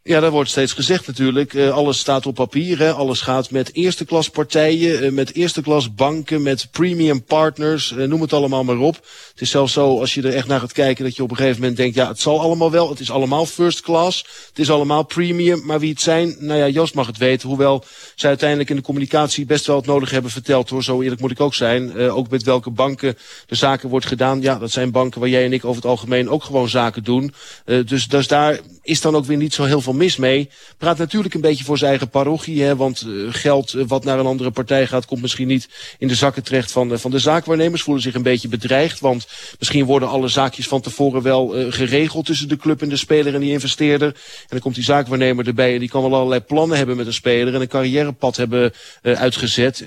Ja, daar wordt steeds gezegd natuurlijk. Uh, alles staat op papier. Hè. Alles gaat met eerste klas partijen, uh, met eerste klas banken, met premium partners. Uh, noem het allemaal maar op. Het is zelfs zo, als je er echt naar gaat kijken, dat je op een gegeven moment denkt... ja, het zal allemaal wel. Het is allemaal first class. Het is allemaal premium. Maar wie het zijn, nou ja, Joost mag het weten. Hoewel zij uiteindelijk in de communicatie best wel het nodig hebben verteld. hoor. Zo eerlijk moet ik ook zijn. ook met welke banken de zaken wordt gedaan. Ja, dat zijn banken waar jij en ik over het algemeen ook gewoon zaken doen. dus, dus daar is dan ook weer niet zo heel veel mis mee. Praat natuurlijk een beetje voor zijn eigen parochie. Hè, want uh, geld uh, wat naar een andere partij gaat... komt misschien niet in de zakken terecht van, uh, van de zaakwaarnemers. Voelen zich een beetje bedreigd. Want misschien worden alle zaakjes van tevoren wel geregeld... tussen de club en de speler en die investeerder. En dan komt die zaakwaarnemer erbij... en die kan wel allerlei plannen hebben met een speler... en een carrièrepad hebben uitgezet.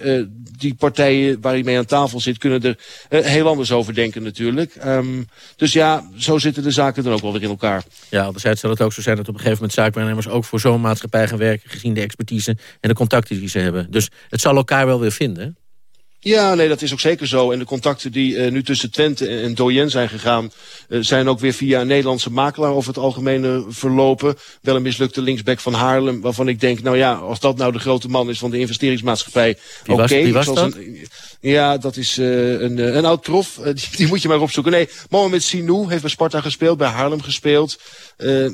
die partijen waar hij mee aan tafel zit... kunnen er heel anders over denken natuurlijk. Um, dus ja, zo zitten de zaken dan ook wel weer in elkaar. Ja, anderzijds zal het ook zo zijn dat op een gegeven moment zaakwaarnemers ook voor zo'n maatschappij gaan werken... gezien de expertise en de contacten die ze hebben. Dus het zal elkaar wel weer vinden, Ja, nee, dat is ook zeker zo. En de contacten die uh, nu tussen Twente en Doyen zijn gegaan... Uh, zijn ook weer via een Nederlandse makelaar over het algemeen uh, verlopen. Wel een mislukte linksback van Haarlem, waarvan ik denk... nou ja, als dat nou de grote man is van de investeringsmaatschappij... Okay, wie was dat? Een, ja, dat is een, een oud prof. Die, die, moet je maar opzoeken. Nee, Mohamed Sinou heeft bij Sparta gespeeld, bij Haarlem gespeeld...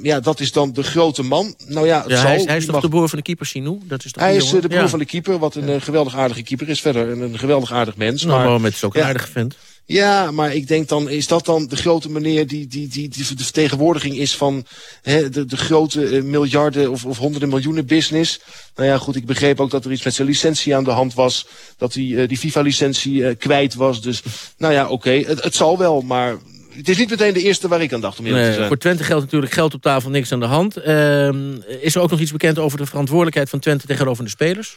Ja, dat is dan de grote man. Nou ja, het ja, zal, hij is, hij is toch mag... de broer van de keeper, Sinou? Dat is toch hij is de broer ja. van de keeper, wat een ja. geweldig aardige keeper is. Verder een, een geweldig aardig mens. Nou, maar, met is ook een aardige vent. Ja, maar ik denk dan, is dat dan de grote meneer die, die, die, die de vertegenwoordiging is van hè, de, de grote uh, miljarden of, of honderden miljoenen business? Nou ja, goed, ik begreep ook dat er iets met zijn licentie aan de hand was. Dat hij uh, die FIFA-licentie uh, kwijt was. Dus, nou ja, oké, okay, het, het zal wel, maar het is niet meteen de eerste waar ik aan dacht om eerlijk nee, te zijn. Voor Twente geldt natuurlijk geld op tafel, niks aan de hand. Uh, is er ook nog iets bekend over de verantwoordelijkheid van Twente tegenover de spelers?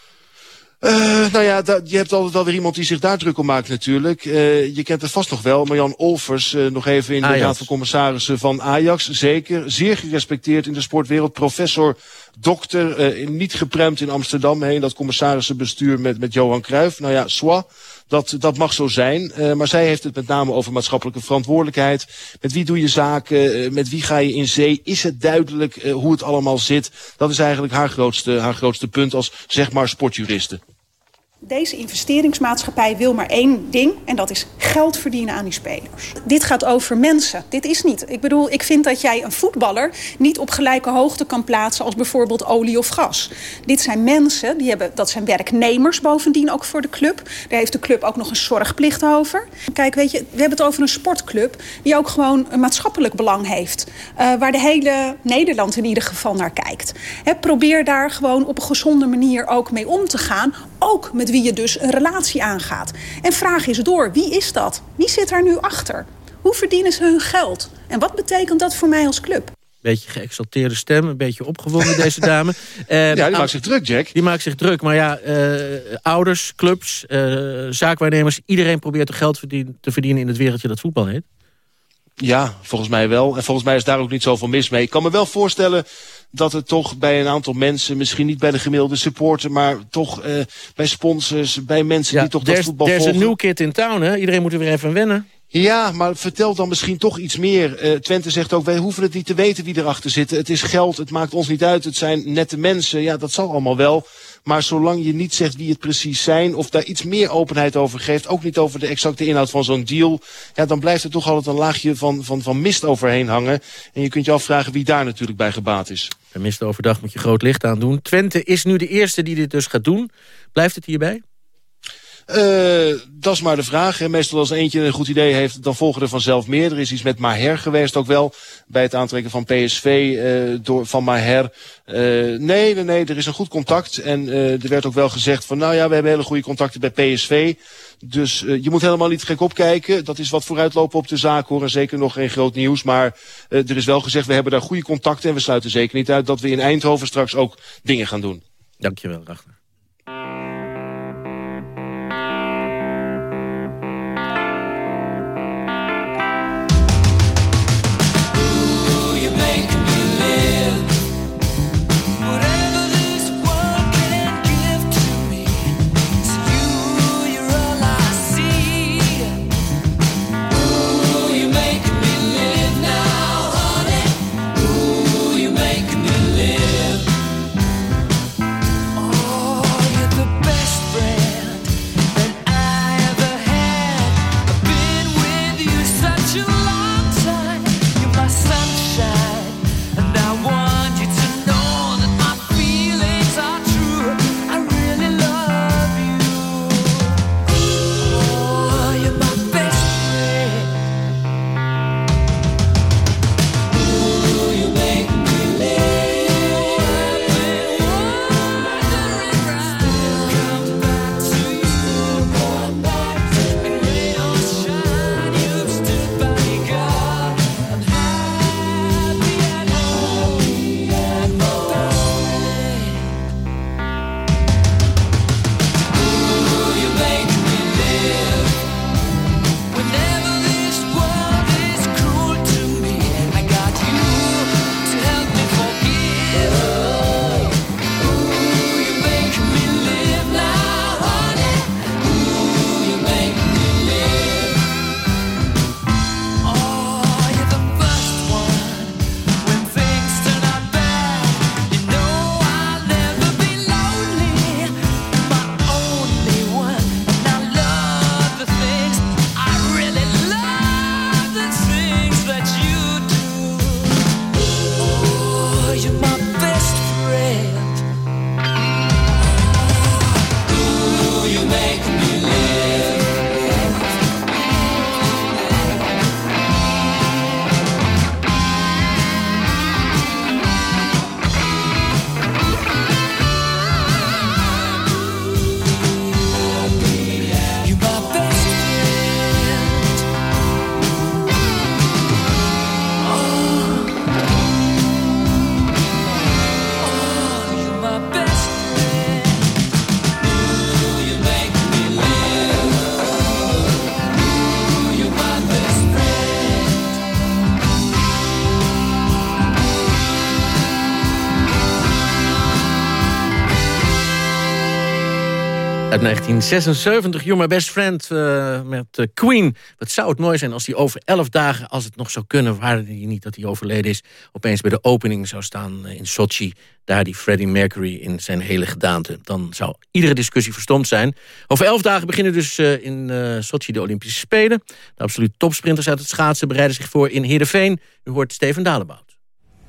Uh, nou ja, je hebt altijd wel weer iemand die zich daar druk om maakt natuurlijk. Uh, je kent het vast nog wel, Marjan Olvers, uh, nog even in de Ajax. raad van commissarissen van Ajax. Zeker, zeer gerespecteerd in de sportwereld. Professor, dokter, niet gepremd in Amsterdam heen. Dat commissarissenbestuur met, met Johan Cruijff. Nou ja, soit. Dat, dat mag zo zijn. Uh, maar zij heeft het met name over maatschappelijke verantwoordelijkheid. Met wie doe je zaken? Uh, met wie ga je in zee? Is het duidelijk uh, hoe het allemaal zit? Dat is eigenlijk haar grootste, haar grootste punt als zeg maar sportjuriste. Deze investeringsmaatschappij wil maar één ding en dat is geld verdienen aan die spelers. Dit gaat over mensen. Dit is niet. Ik bedoel, ik vind dat jij een voetballer niet op gelijke hoogte kan plaatsen als bijvoorbeeld olie of gas. Dit zijn mensen, die hebben, dat zijn werknemers bovendien ook voor de club. Daar heeft de club ook nog een zorgplicht over. Kijk, weet je, we hebben het over een sportclub die ook gewoon een maatschappelijk belang heeft. Uh, waar de hele Nederland in ieder geval naar kijkt. Probeer daar gewoon op een gezonde manier ook mee om te gaan. Ook met wie je dus een relatie aangaat. En vraag eens door, wie is dat? Wie zit daar nu achter? Hoe verdienen ze hun geld? En wat betekent dat voor mij als club? Beetje geëxalteerde stem, een beetje opgewonden deze dame. Uh, ja, die maakt zich druk, Jack. Die maakt zich druk, maar ja, uh, ouders, clubs, uh, zaakwaarnemers... iedereen probeert er geld verdien, te verdienen in het wereldje dat voetbal heet. Ja, volgens mij wel. En volgens mij is daar ook niet zoveel mis mee. Ik kan me wel voorstellen dat het toch bij een aantal mensen... misschien niet bij de gemiddelde supporter... maar toch uh, bij sponsors, bij mensen die toch dat voetbal volgen. Er is een new kid in town, hè? Iedereen moet er weer even wennen. Ja, maar vertel dan misschien toch iets meer. Uh, Twente zegt ook, wij hoeven het niet te weten wie erachter zit. Het is geld, het maakt ons niet uit, het zijn nette mensen. Ja, dat zal allemaal wel. Maar zolang je niet zegt wie het precies zijn... of daar iets meer openheid over geeft... ook niet over de exacte inhoud van zo'n deal... Ja, dan blijft er toch altijd een laagje van, van, van mist overheen hangen. En je kunt je afvragen wie daar natuurlijk bij gebaat is. Bij mist overdag moet je groot licht aan doen. Twente is nu de eerste die dit dus gaat doen. Blijft het hierbij? Uh, dat is maar de vraag. Meestal als eentje een goed idee heeft, dan volgen er vanzelf meer. Er is iets met Maher geweest ook wel. Bij het aantrekken van PSV uh, door, van Maher. Uh, nee, nee, nee, er is een goed contact. En er werd ook wel gezegd van, nou ja, we hebben hele goede contacten bij PSV. Dus je moet helemaal niet gek opkijken. Dat is wat vooruitlopen op de zaak hoor. En zeker nog geen groot nieuws. Maar er is wel gezegd, we hebben daar goede contacten. En we sluiten zeker niet uit dat we in Eindhoven straks ook dingen gaan doen. Dankjewel, Ragnar. Uit 1976, You're My Best Friend uh, met uh, Queen. Wat zou het mooi zijn als hij over elf dagen, als het nog zou kunnen... waar hij niet dat hij overleden is... opeens bij de opening zou staan uh, in Sochi. Daar die Freddie Mercury in zijn hele gedaante. Dan zou iedere discussie verstomd zijn. Over elf dagen beginnen dus in Sochi de Olympische Spelen. De absoluut topsprinters uit het schaatsen bereiden zich voor in Heerenveen. U hoort Steven Dalebout.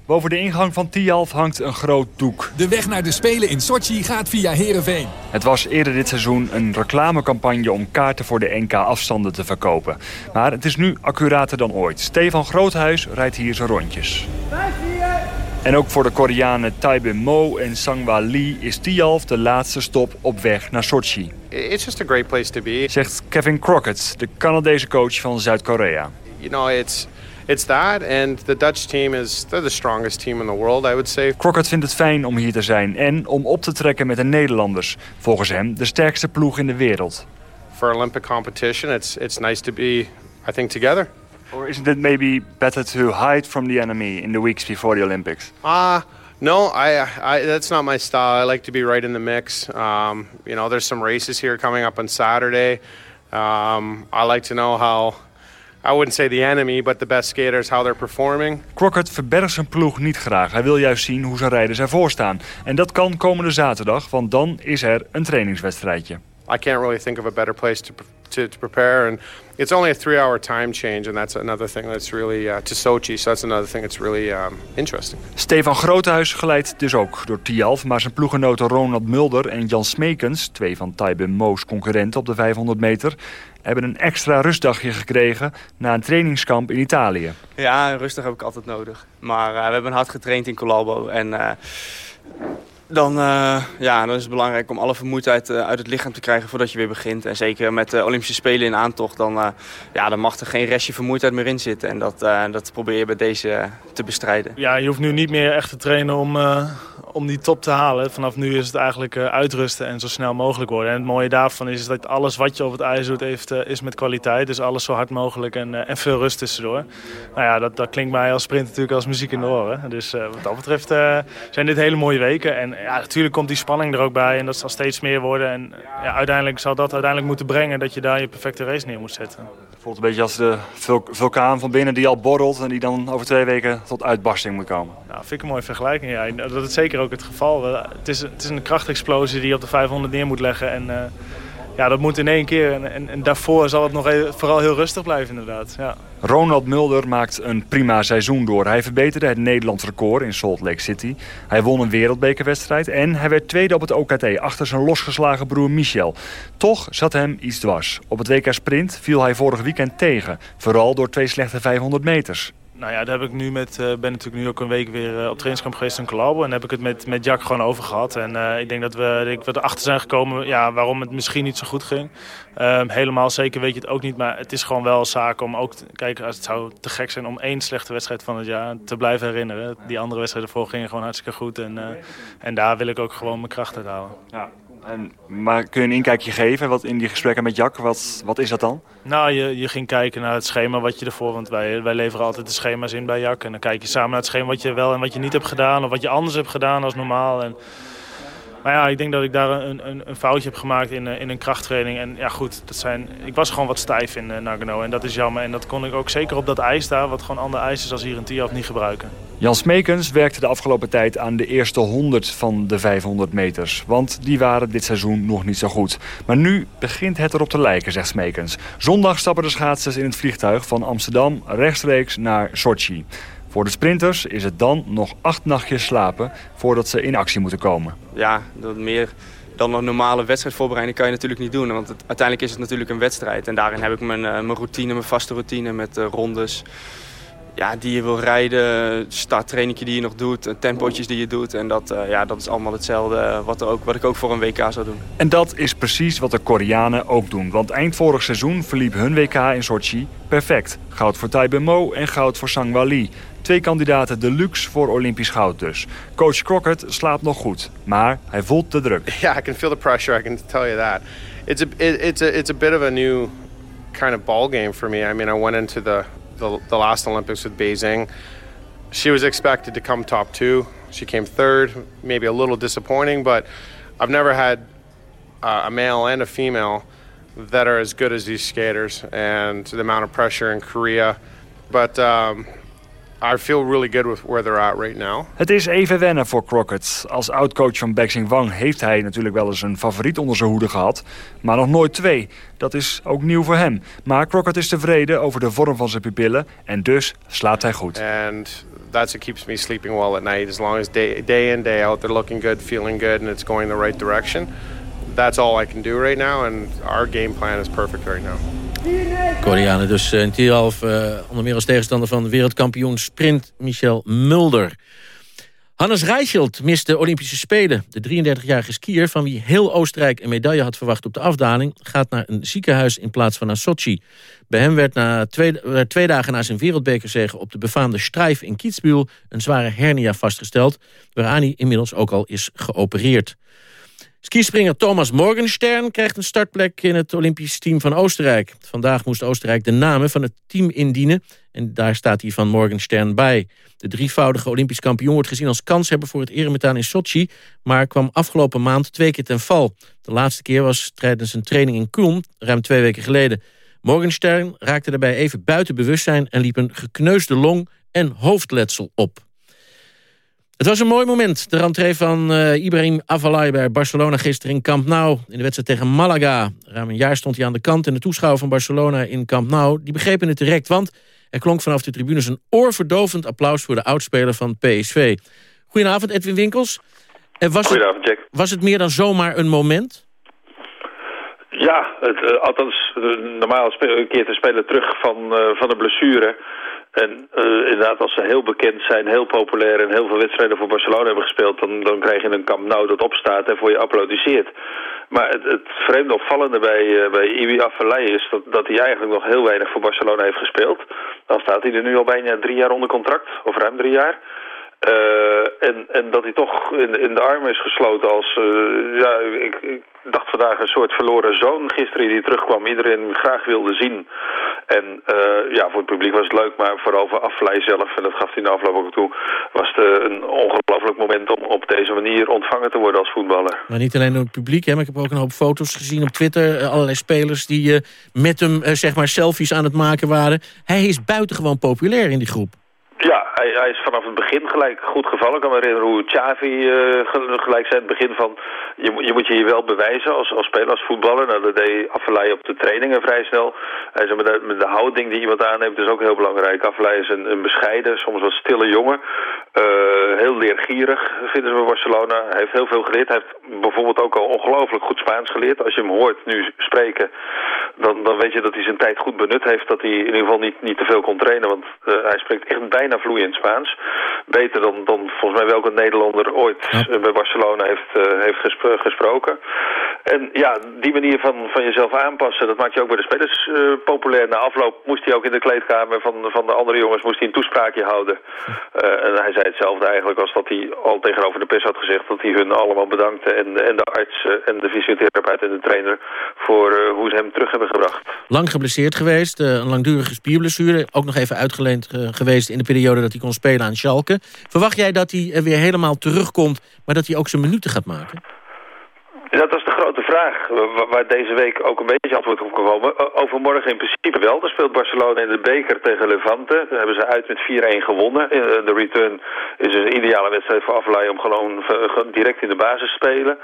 Boven de ingang van Tialf hangt een groot doek. De weg naar de Spelen in Sochi gaat via Heerenveen. Het was eerder dit seizoen een reclamecampagne om kaarten voor de NK-afstanden te verkopen. Maar het is nu accurater dan ooit. Stefan Groothuis rijdt hier zijn rondjes. En ook voor de Koreanen Taibin Mo en Sangwa Lee is Tialf de laatste stop op weg naar Sochi. It's just a great place to be. Zegt Kevin Crockett, de Canadese coach van Zuid-Korea. You know, it's it's that, and the Dutch team is they're the strongest team in the world, I would say. Crockett vindt het fijn om hier te zijn en om op te trekken met de Nederlanders. Volgens hem de sterkste ploeg in de wereld. For Olympic competition, it's it's nice to be, I think, together. Or isn't it maybe better to hide from the enemy in the weeks before the Olympics? Ah. Uh, no, I, I, that's not my style. I like to be right in the mix. Um, you know, there's some races here coming up on Saturday. Um, I like to know how I wouldn't say the enemy, but the best skaters, how they're performing. Crockett verbergt zijn ploeg niet graag. Hij wil juist zien hoe zijn rijders ervoor staan. En dat kan komende zaterdag, want dan is er een trainingswedstrijdje. I can't really think of a better place to, to, to prepare. And it's only a three-hour time change, and that's another thing that's really uh, to Sochi. So that's another thing that's really um, interesting. Stefan Groothuis geleidt dus ook door Tialf, maar zijn ploegenoten Ronald Mulder en Jan Smekens, twee van Taiben Moos concurrenten op de 500 meter, hebben een extra rustdagje gekregen na een trainingskamp in Italië. Ja, rustig heb ik altijd nodig. Maar uh, we hebben hard getraind in Colalbo en uh, dan, uh, ja, dan is het belangrijk om alle vermoeidheid uh, uit het lichaam te krijgen voordat je weer begint. En zeker met de Olympische Spelen in aantocht, dan, uh, ja, dan mag er geen restje vermoeidheid meer in zitten. En dat, dat probeer je bij deze te bestrijden. Ja, je hoeft nu niet meer echt te trainen om, om die top te halen. Vanaf nu is het eigenlijk uitrusten en zo snel mogelijk worden. En het mooie daarvan is dat alles wat je op het ijs doet, heeft, is met kwaliteit. Dus alles zo hard mogelijk en, en veel rust tussendoor. Nou ja, dat, dat klinkt mij als sprint natuurlijk als muziek in de oren. Dus wat dat betreft zijn dit hele mooie weken. En ja, natuurlijk komt die spanning er ook bij en dat zal steeds meer worden. En ja, uiteindelijk zal dat uiteindelijk moeten brengen dat je daar je perfecte race neer moet zetten. Een beetje als de vulkaan van binnen die al borrelt en die dan over twee weken tot uitbarsting moet komen. Nou, vind ik een mooie vergelijking. Ja. Dat is zeker ook het geval. Het is, het is een krachtexplosie die je op de 500 neer moet leggen. En, uh, ja, dat moet in één keer. En, en, en daarvoor zal het nog even, vooral heel rustig blijven inderdaad. Ja. Ronald Mulder maakt een prima seizoen door. Hij verbeterde het Nederlands record in Salt Lake City. Hij won een wereldbekerwedstrijd en hij werd tweede op het OKT achter zijn losgeslagen broer Michel. Toch zat hem iets dwars. Op het WK Sprint viel hij vorig weekend tegen. Vooral door twee slechte 500 meters. Nou ja, daar heb ik nu met, uh, ben natuurlijk nu ook een week weer uh, op trainingskamp geweest in Colabo. En heb ik het met, met Jack gewoon over gehad. En uh, ik denk dat we, denk we erachter zijn gekomen ja, waarom het misschien niet zo goed ging. Um, helemaal zeker weet je het ook niet. Maar het is gewoon wel zaak om ook... Kijk, het zou te gek zijn om één slechte wedstrijd van het jaar te blijven herinneren. Die andere wedstrijden voor gingen gewoon hartstikke goed. En, en daar wil ik ook gewoon mijn kracht uit halen. Ja. En, maar kun je een inkijkje geven wat in die gesprekken met Jack? Wat, wat is dat dan? Nou, je, je ging kijken naar het schema wat je ervoor... Want wij, wij leveren altijd de schema's in bij Jack. En dan kijk je samen naar het schema wat je wel en wat je niet hebt gedaan. Of wat je anders hebt gedaan als normaal. En, maar ja, ik denk dat ik daar een, een, een foutje heb gemaakt in, in een krachttraining. En ja goed, dat zijn, ik was gewoon wat stijf in uh, Nagano. En dat is jammer. En dat kon ik ook zeker op dat ijs daar, wat gewoon ander ijs is als hier in Tiaf, niet gebruiken. Jan Smekens werkte de afgelopen tijd aan de eerste 100 van de 500 meters. Want die waren dit seizoen nog niet zo goed. Maar nu begint het erop te lijken, zegt Smekens. Zondag stappen de schaatsers in het vliegtuig van Amsterdam rechtstreeks naar Sochi. Voor de sprinters is het dan nog acht nachtjes slapen voordat ze in actie moeten komen. Ja, dat meer dan een normale wedstrijdvoorbereiding kan je natuurlijk niet doen. Want uiteindelijk is het natuurlijk een wedstrijd. En daarin heb ik mijn, uh, mijn routine, mijn vaste routine met uh, rondes. Ja, die je wil rijden, starttrainingje die je nog doet, tempootjes die je doet. En dat, uh, ja, dat is allemaal hetzelfde wat, er ook, wat ik ook voor een WK zou doen. En dat is precies wat de Koreanen ook doen. Want eind vorig seizoen verliep hun WK in Sochi perfect. Goud voor Taibin Mo en goud voor Sangwa Lee. Twee kandidaten deluxe voor Olympisch goud dus. Coach Crockett slaapt nog goed, maar hij voelt de druk. Yeah, I can feel the pressure, I can tell you that. It's a, it, it's a, it's a bit of a new kind of ball game for me. I mean, I went into the, the, the last Olympics with Beijing. She was expected to come top two. She came third, maybe a little disappointing, but I've never had uh, a male and a female that are as good as these skaters, and the amount of pressure in Korea. But um, I feel really good with where they're at right now. Het is even wennen voor Crockett. Als oud-coach van Baxing Wang heeft hij natuurlijk wel eens een favoriet onder zijn hoede gehad. Maar nog nooit twee. Dat is ook nieuw voor hem. Maar Crockett is tevreden over de vorm van zijn pupillen. En dus slaapt hij goed. And that's what keeps me sleeping well at night. As long as day, day in, day out, they're looking good, feeling good, and it's going the right direction. That's all I can do right now, and our game plan is perfect right now. Koreanen dus eh, in Tierhalf, uh, onder meer als tegenstander van wereldkampioen sprint Michel Mulder. Hannes Reichelt mist de Olympische Spelen. De 33-jarige skier, van wie heel Oostenrijk een medaille had verwacht op de afdaling... gaat naar een ziekenhuis in plaats van naar Sochi. Bij hem werd na twee, twee dagen na zijn wereldbekerzege op de befaamde Strijf in Kitzbühel... een zware hernia vastgesteld, waaraan hij inmiddels ook al is geopereerd. Skispringer Thomas Morgenstern krijgt een startplek in het Olympisch team van Oostenrijk. Vandaag moest Oostenrijk de namen van het team indienen en daar staat hij van Morgenstern bij. De drievoudige Olympisch kampioen wordt gezien als kanshebber voor het eremetaan in Sochi, maar kwam afgelopen maand twee keer ten val. De laatste keer was tijdens een training in Kulm, ruim twee weken geleden. Morgenstern raakte daarbij even buiten bewustzijn en liep een gekneusde long en hoofdletsel op. Het was een mooi moment, de rentree van uh, Ibrahim Avalai bij Barcelona gisteren in Camp Nou. In de wedstrijd tegen Malaga. Ruim een jaar stond hij aan de kant en de toeschouwer van Barcelona in Camp Nou... die begrepen het direct, want er klonk vanaf de tribunes een oorverdovend applaus... voor de oudspeler van PSV. Goedenavond, Edwin Winkels. En was Goedenavond, Jack. Het, was het meer dan zomaar een moment? Ja, het, uh, althans, uh, normaal een keer te spelen terug van, van de blessure... En uh, inderdaad, als ze heel bekend zijn, heel populair en heel veel wedstrijden voor Barcelona hebben gespeeld, dan, dan krijg je een kamp nou dat opstaat en voor je applaudisseert. Maar het, het vreemde opvallende bij, uh, bij Ibi Afellay is dat, dat hij eigenlijk nog heel weinig voor Barcelona heeft gespeeld. Dan staat hij er nu al bijna drie jaar onder contract, of ruim drie jaar. Uh, en, en dat hij toch in, in de armen is gesloten als, uh, ja, ik, ik, dacht vandaag een soort verloren zoon gisteren die terugkwam. Iedereen graag wilde zien. En uh, ja, voor het publiek was het leuk, maar vooral voor Afvlei zelf, en dat gaf hij in de afloop ook toe, was het een ongelooflijk moment om op deze manier ontvangen te worden als voetballer. Maar niet alleen door het publiek, hè, maar ik heb ook een hoop foto's gezien op Twitter. Allerlei spelers die met hem zeg maar selfies aan het maken waren. Hij is buitengewoon populair in die groep. Ja, hij, hij, is vanaf het begin gelijk goed gevallen. Ik kan me herinneren hoe Xavi uh, gelijk zei het begin van... Je, je moet je hier wel bewijzen als, als speler, als voetballer. Nou, dat deed Affelay op de trainingen vrij snel. Hij met, de, met de houding die iemand aan heeft is ook heel belangrijk. Affelay is een, bescheiden, soms wat stille jongen. Uh, heel leergierig, vinden ze bij Barcelona. Hij heeft heel veel geleerd. Hij heeft bijvoorbeeld ook al ongelooflijk goed Spaans geleerd. Als je hem hoort nu spreken, dan, dan weet je dat hij zijn tijd goed benut heeft. Dat hij in ieder geval niet, niet te veel kon trainen. Want uh, hij spreekt echt bijna bijna vloeiend Spaans. Beter dan, dan volgens mij welke Nederlander ooit ja. bij Barcelona heeft, uh, heeft gespro gesproken. En ja, die manier van, van jezelf aanpassen, dat maakt je ook bij de spelers uh, populair. Na afloop moest hij ook in de kleedkamer van, van de andere jongens moest hij een toespraakje houden. Uh, en hij zei hetzelfde eigenlijk als dat hij al tegenover de pers had gezegd dat hij hun allemaal bedankte. En, en de arts en de fysiotherapeut en de trainer voor hoe ze hem terug hebben gebracht. Lang geblesseerd geweest, een langdurige spierblessure. Ook nog even uitgeleend geweest in de periode periode dat hij kon spelen aan Schalke. Verwacht jij dat hij weer helemaal terugkomt, maar dat hij ook zijn minuten gaat maken? Dat is de grote vraag, waar deze week ook een beetje antwoord op gekomen. Overmorgen in principe wel. Dan speelt Barcelona in de beker tegen Levante. Daar hebben ze uit met 4-1 gewonnen. De return is een ideale wedstrijd voor Aflaai om gewoon direct in de basis te spelen.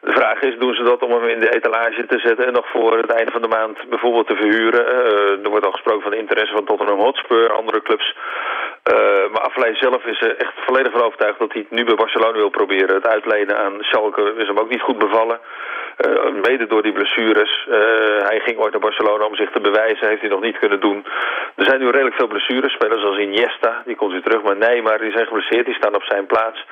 De vraag is, doen ze dat om hem in de etalage te zetten en nog voor het einde van de maand bijvoorbeeld te verhuren? Uh, er wordt al gesproken van de interesse van Tottenham Hotspur, andere clubs. Maar Aflaai zelf is er echt volledig van overtuigd dat hij het nu bij Barcelona wil proberen. Het uitlenen aan Schalke is hem ook niet goed bevallen. Uh, mede door die blessures. Uh, hij ging ooit naar Barcelona om zich te bewijzen. Heeft hij nog niet kunnen doen. Er zijn nu redelijk veel blessures. Spelers als Iniesta, die komt weer terug. Maar nee, maar die zijn geblesseerd. Die staan op zijn plaats.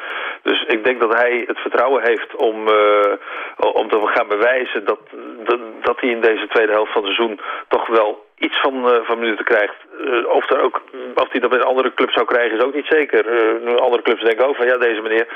Dus ik denk dat hij het vertrouwen heeft om, uh, om te gaan bewijzen... Dat, dat, dat hij in deze tweede helft van het seizoen toch wel iets van, uh, van minuten krijgt. Uh, of, er ook, of hij dat bij een andere club zou krijgen is ook niet zeker. Uh, andere clubs denken ook van ja, deze meneer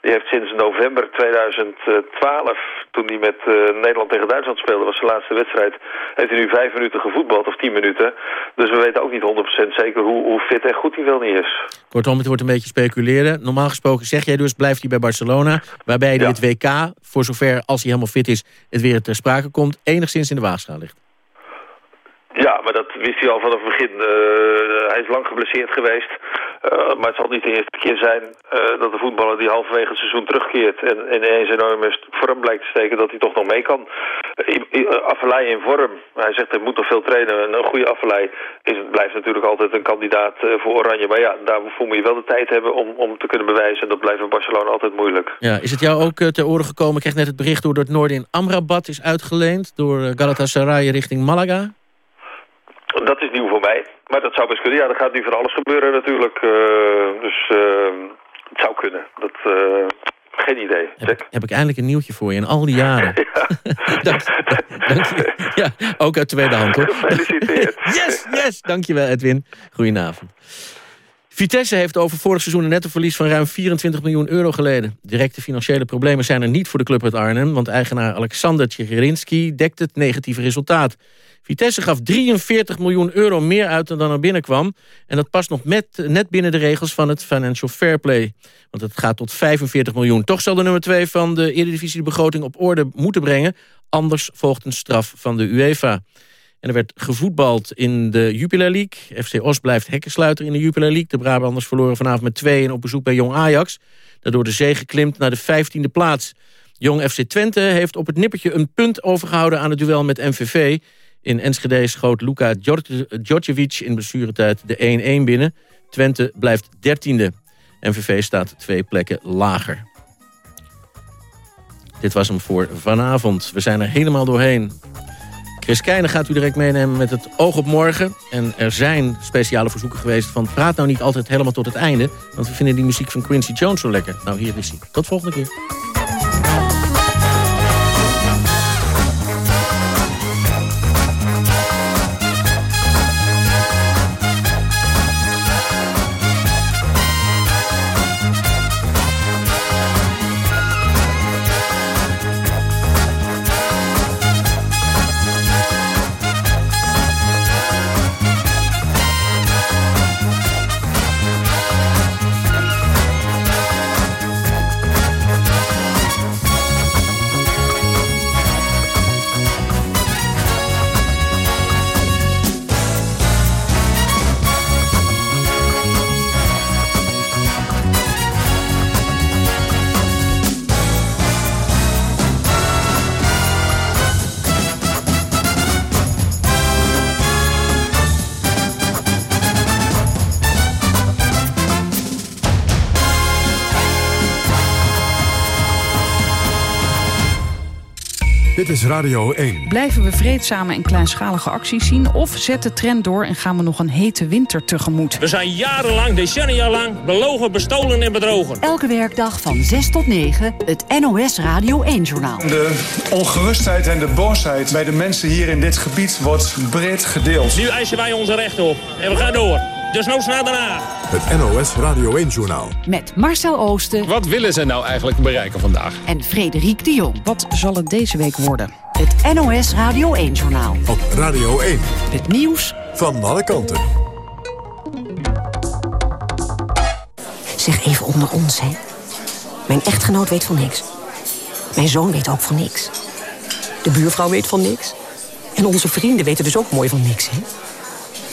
die heeft sinds november 2012, toen hij met Nederland tegen Duitsland speelde, was zijn laatste wedstrijd, heeft hij nu vijf minuten gevoetbald of tien minuten. Dus we weten ook niet 100% zeker hoe, hoe fit en goed hij wel niet is. Kortom, het wordt een beetje speculeren. Normaal gesproken zeg jij dus, blijft hij bij Barcelona, waarbij hij ja. het WK, voor zover als hij helemaal fit is, het weer ter sprake komt, enigszins in de waagschaal ligt. Ja, maar dat wist hij al vanaf het begin. Uh, hij is lang geblesseerd geweest. Uh, maar het zal niet de eerste keer zijn uh, dat de voetballer die halverwege het seizoen terugkeert... en, en ineens enorm vorm blijkt te steken dat hij toch nog mee kan. Affelay in vorm. Hij zegt hij moet nog veel trainen. Een goede Affelay is, blijft natuurlijk altijd een kandidaat voor Oranje. Maar ja, daarvoor moet je wel de tijd hebben om, om te kunnen bewijzen. En dat blijft in Barcelona altijd moeilijk. Ja, is het jou ook ter oren gekomen? Ik kreeg net het bericht door het noorden in Amrabat is uitgeleend... door Galatasaray richting Malaga? Dat is nieuw voor mij. Maar dat zou best kunnen. Ja, er gaat nu van alles gebeuren natuurlijk. Uh, dus uh, het zou kunnen. Dat, uh, geen idee. Heb ik, heb ik, eindelijk een nieuwtje voor je in al die jaren. dank, dank je. Ja, ook uit tweede hand hoor. Gefeliciteerd. yes, yes. Dankjewel Edwin. Goedenavond. Vitesse heeft over vorig seizoen een nettoverlies van ruim 24 miljoen euro geleden. Directe financiële problemen zijn er niet voor de club uit Arnhem... want eigenaar Alexander Tjegerinski dekt het negatieve resultaat. Vitesse gaf 43 miljoen euro meer uit dan er binnenkwam. En dat past nog met, net binnen de regels van het Financial Fair Play. Want het gaat tot 45 miljoen. Toch zal de nummer 2 van de Eredivisie de begroting op orde moeten brengen. Anders volgt een straf van de UEFA. En er werd gevoetbald in de Jupiler League. FC Os blijft hekkensluiter in de Jupiler League. De Brabanders verloren vanavond met 2 en op bezoek bij Jong Ajax. Daardoor de zee geklimd naar de 15e plaats. Jong FC Twente heeft op het nippertje een punt overgehouden aan het duel met MVV. In Enschede schoot Luka Djordjevic in blessuretijd de 1-1 binnen. Twente blijft dertiende. MVV staat twee plekken lager. Dit was hem voor vanavond. We zijn er helemaal doorheen. Chris Keijnen gaat u direct meenemen met het oog op morgen. En er zijn speciale verzoeken geweest van... praat nou niet altijd helemaal tot het einde... want we vinden die muziek van Quincy Jones zo lekker. Nou, hier is hij. Tot volgende keer. Radio 1. Blijven we vreedzame en kleinschalige acties zien... of zet de trend door en gaan we nog een hete winter tegemoet? We zijn jarenlang, decennia lang, belogen, bestolen en bedrogen. Elke werkdag van 6 tot 9, het NOS Radio 1-journaal. De ongerustheid en de boosheid bij de mensen hier in dit gebied wordt breed gedeeld. Nu eisen wij onze rechten op en we gaan door. Dus nog snel daarna. Het NOS Radio 1-journaal. Met Marcel Oosten. Wat willen ze nou eigenlijk bereiken vandaag? En Frederik de Jong. Wat zal het deze week worden? Het NOS Radio 1-journaal. Op Radio 1. Het nieuws van alle kanten. Zeg even onder ons, hè. Mijn echtgenoot weet van niks. Mijn zoon weet ook van niks. De buurvrouw weet van niks. En onze vrienden weten dus ook mooi van niks, hè.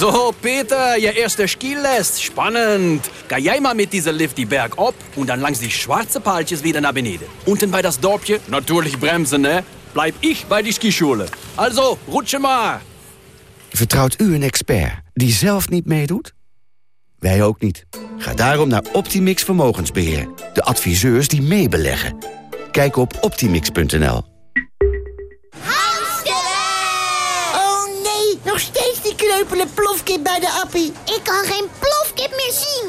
So, Peter, je eerste Skilest. Spannend. Ga jij maar mit dieser Lift die Berg op und dann langs die schwarze Paaltjes wieder nach beneden. Unten bei das Dorpje, natürlich bremsen, ne? Bleib ich bei die Skischule. Also, rutsche maar. Vertrouwt u een expert die zelf niet meedoet? Wij ook niet. Ga daarom naar Optimix Vermogensbeheer. De adviseurs die meebeleggen. Kijk op optimix.nl. kreupele plofkip bij de appie. Ik kan geen plofkip meer zien.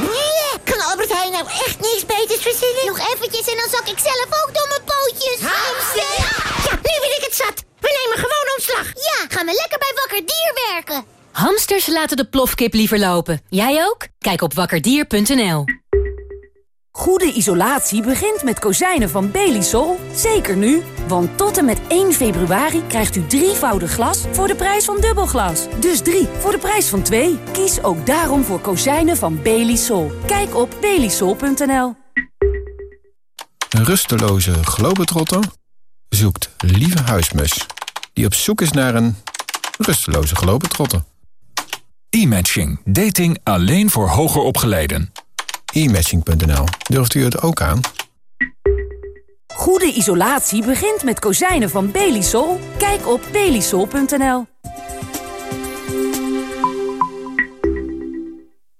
Nee, kan Albert Heijn nou echt niks beters verzinnen? Nog eventjes en dan zak ik zelf ook door mijn pootjes. Hamster! Ja, nu ben ik het zat. We nemen gewoon ontslag. Ja, gaan we lekker bij Wakker Dier werken. Hamsters laten de plofkip liever lopen. Jij ook? Kijk op wakkerdier.nl. Goede isolatie begint met kozijnen van Belisol. Zeker nu, want tot en met 1 februari krijgt u drievoudig glas voor de prijs van dubbelglas. Dus drie voor de prijs van twee. Kies ook daarom voor kozijnen van Belisol. Kijk op belisol.nl. Een rusteloze globetrotter zoekt lieve huismus... die op zoek is naar een rusteloze globetrotter. E-matching. Dating alleen voor hoger opgeleiden. E-matching.nl. Durft u het ook aan? Goede isolatie begint met kozijnen van Belisol. Kijk op belisol.nl.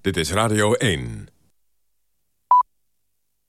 Dit is Radio 1.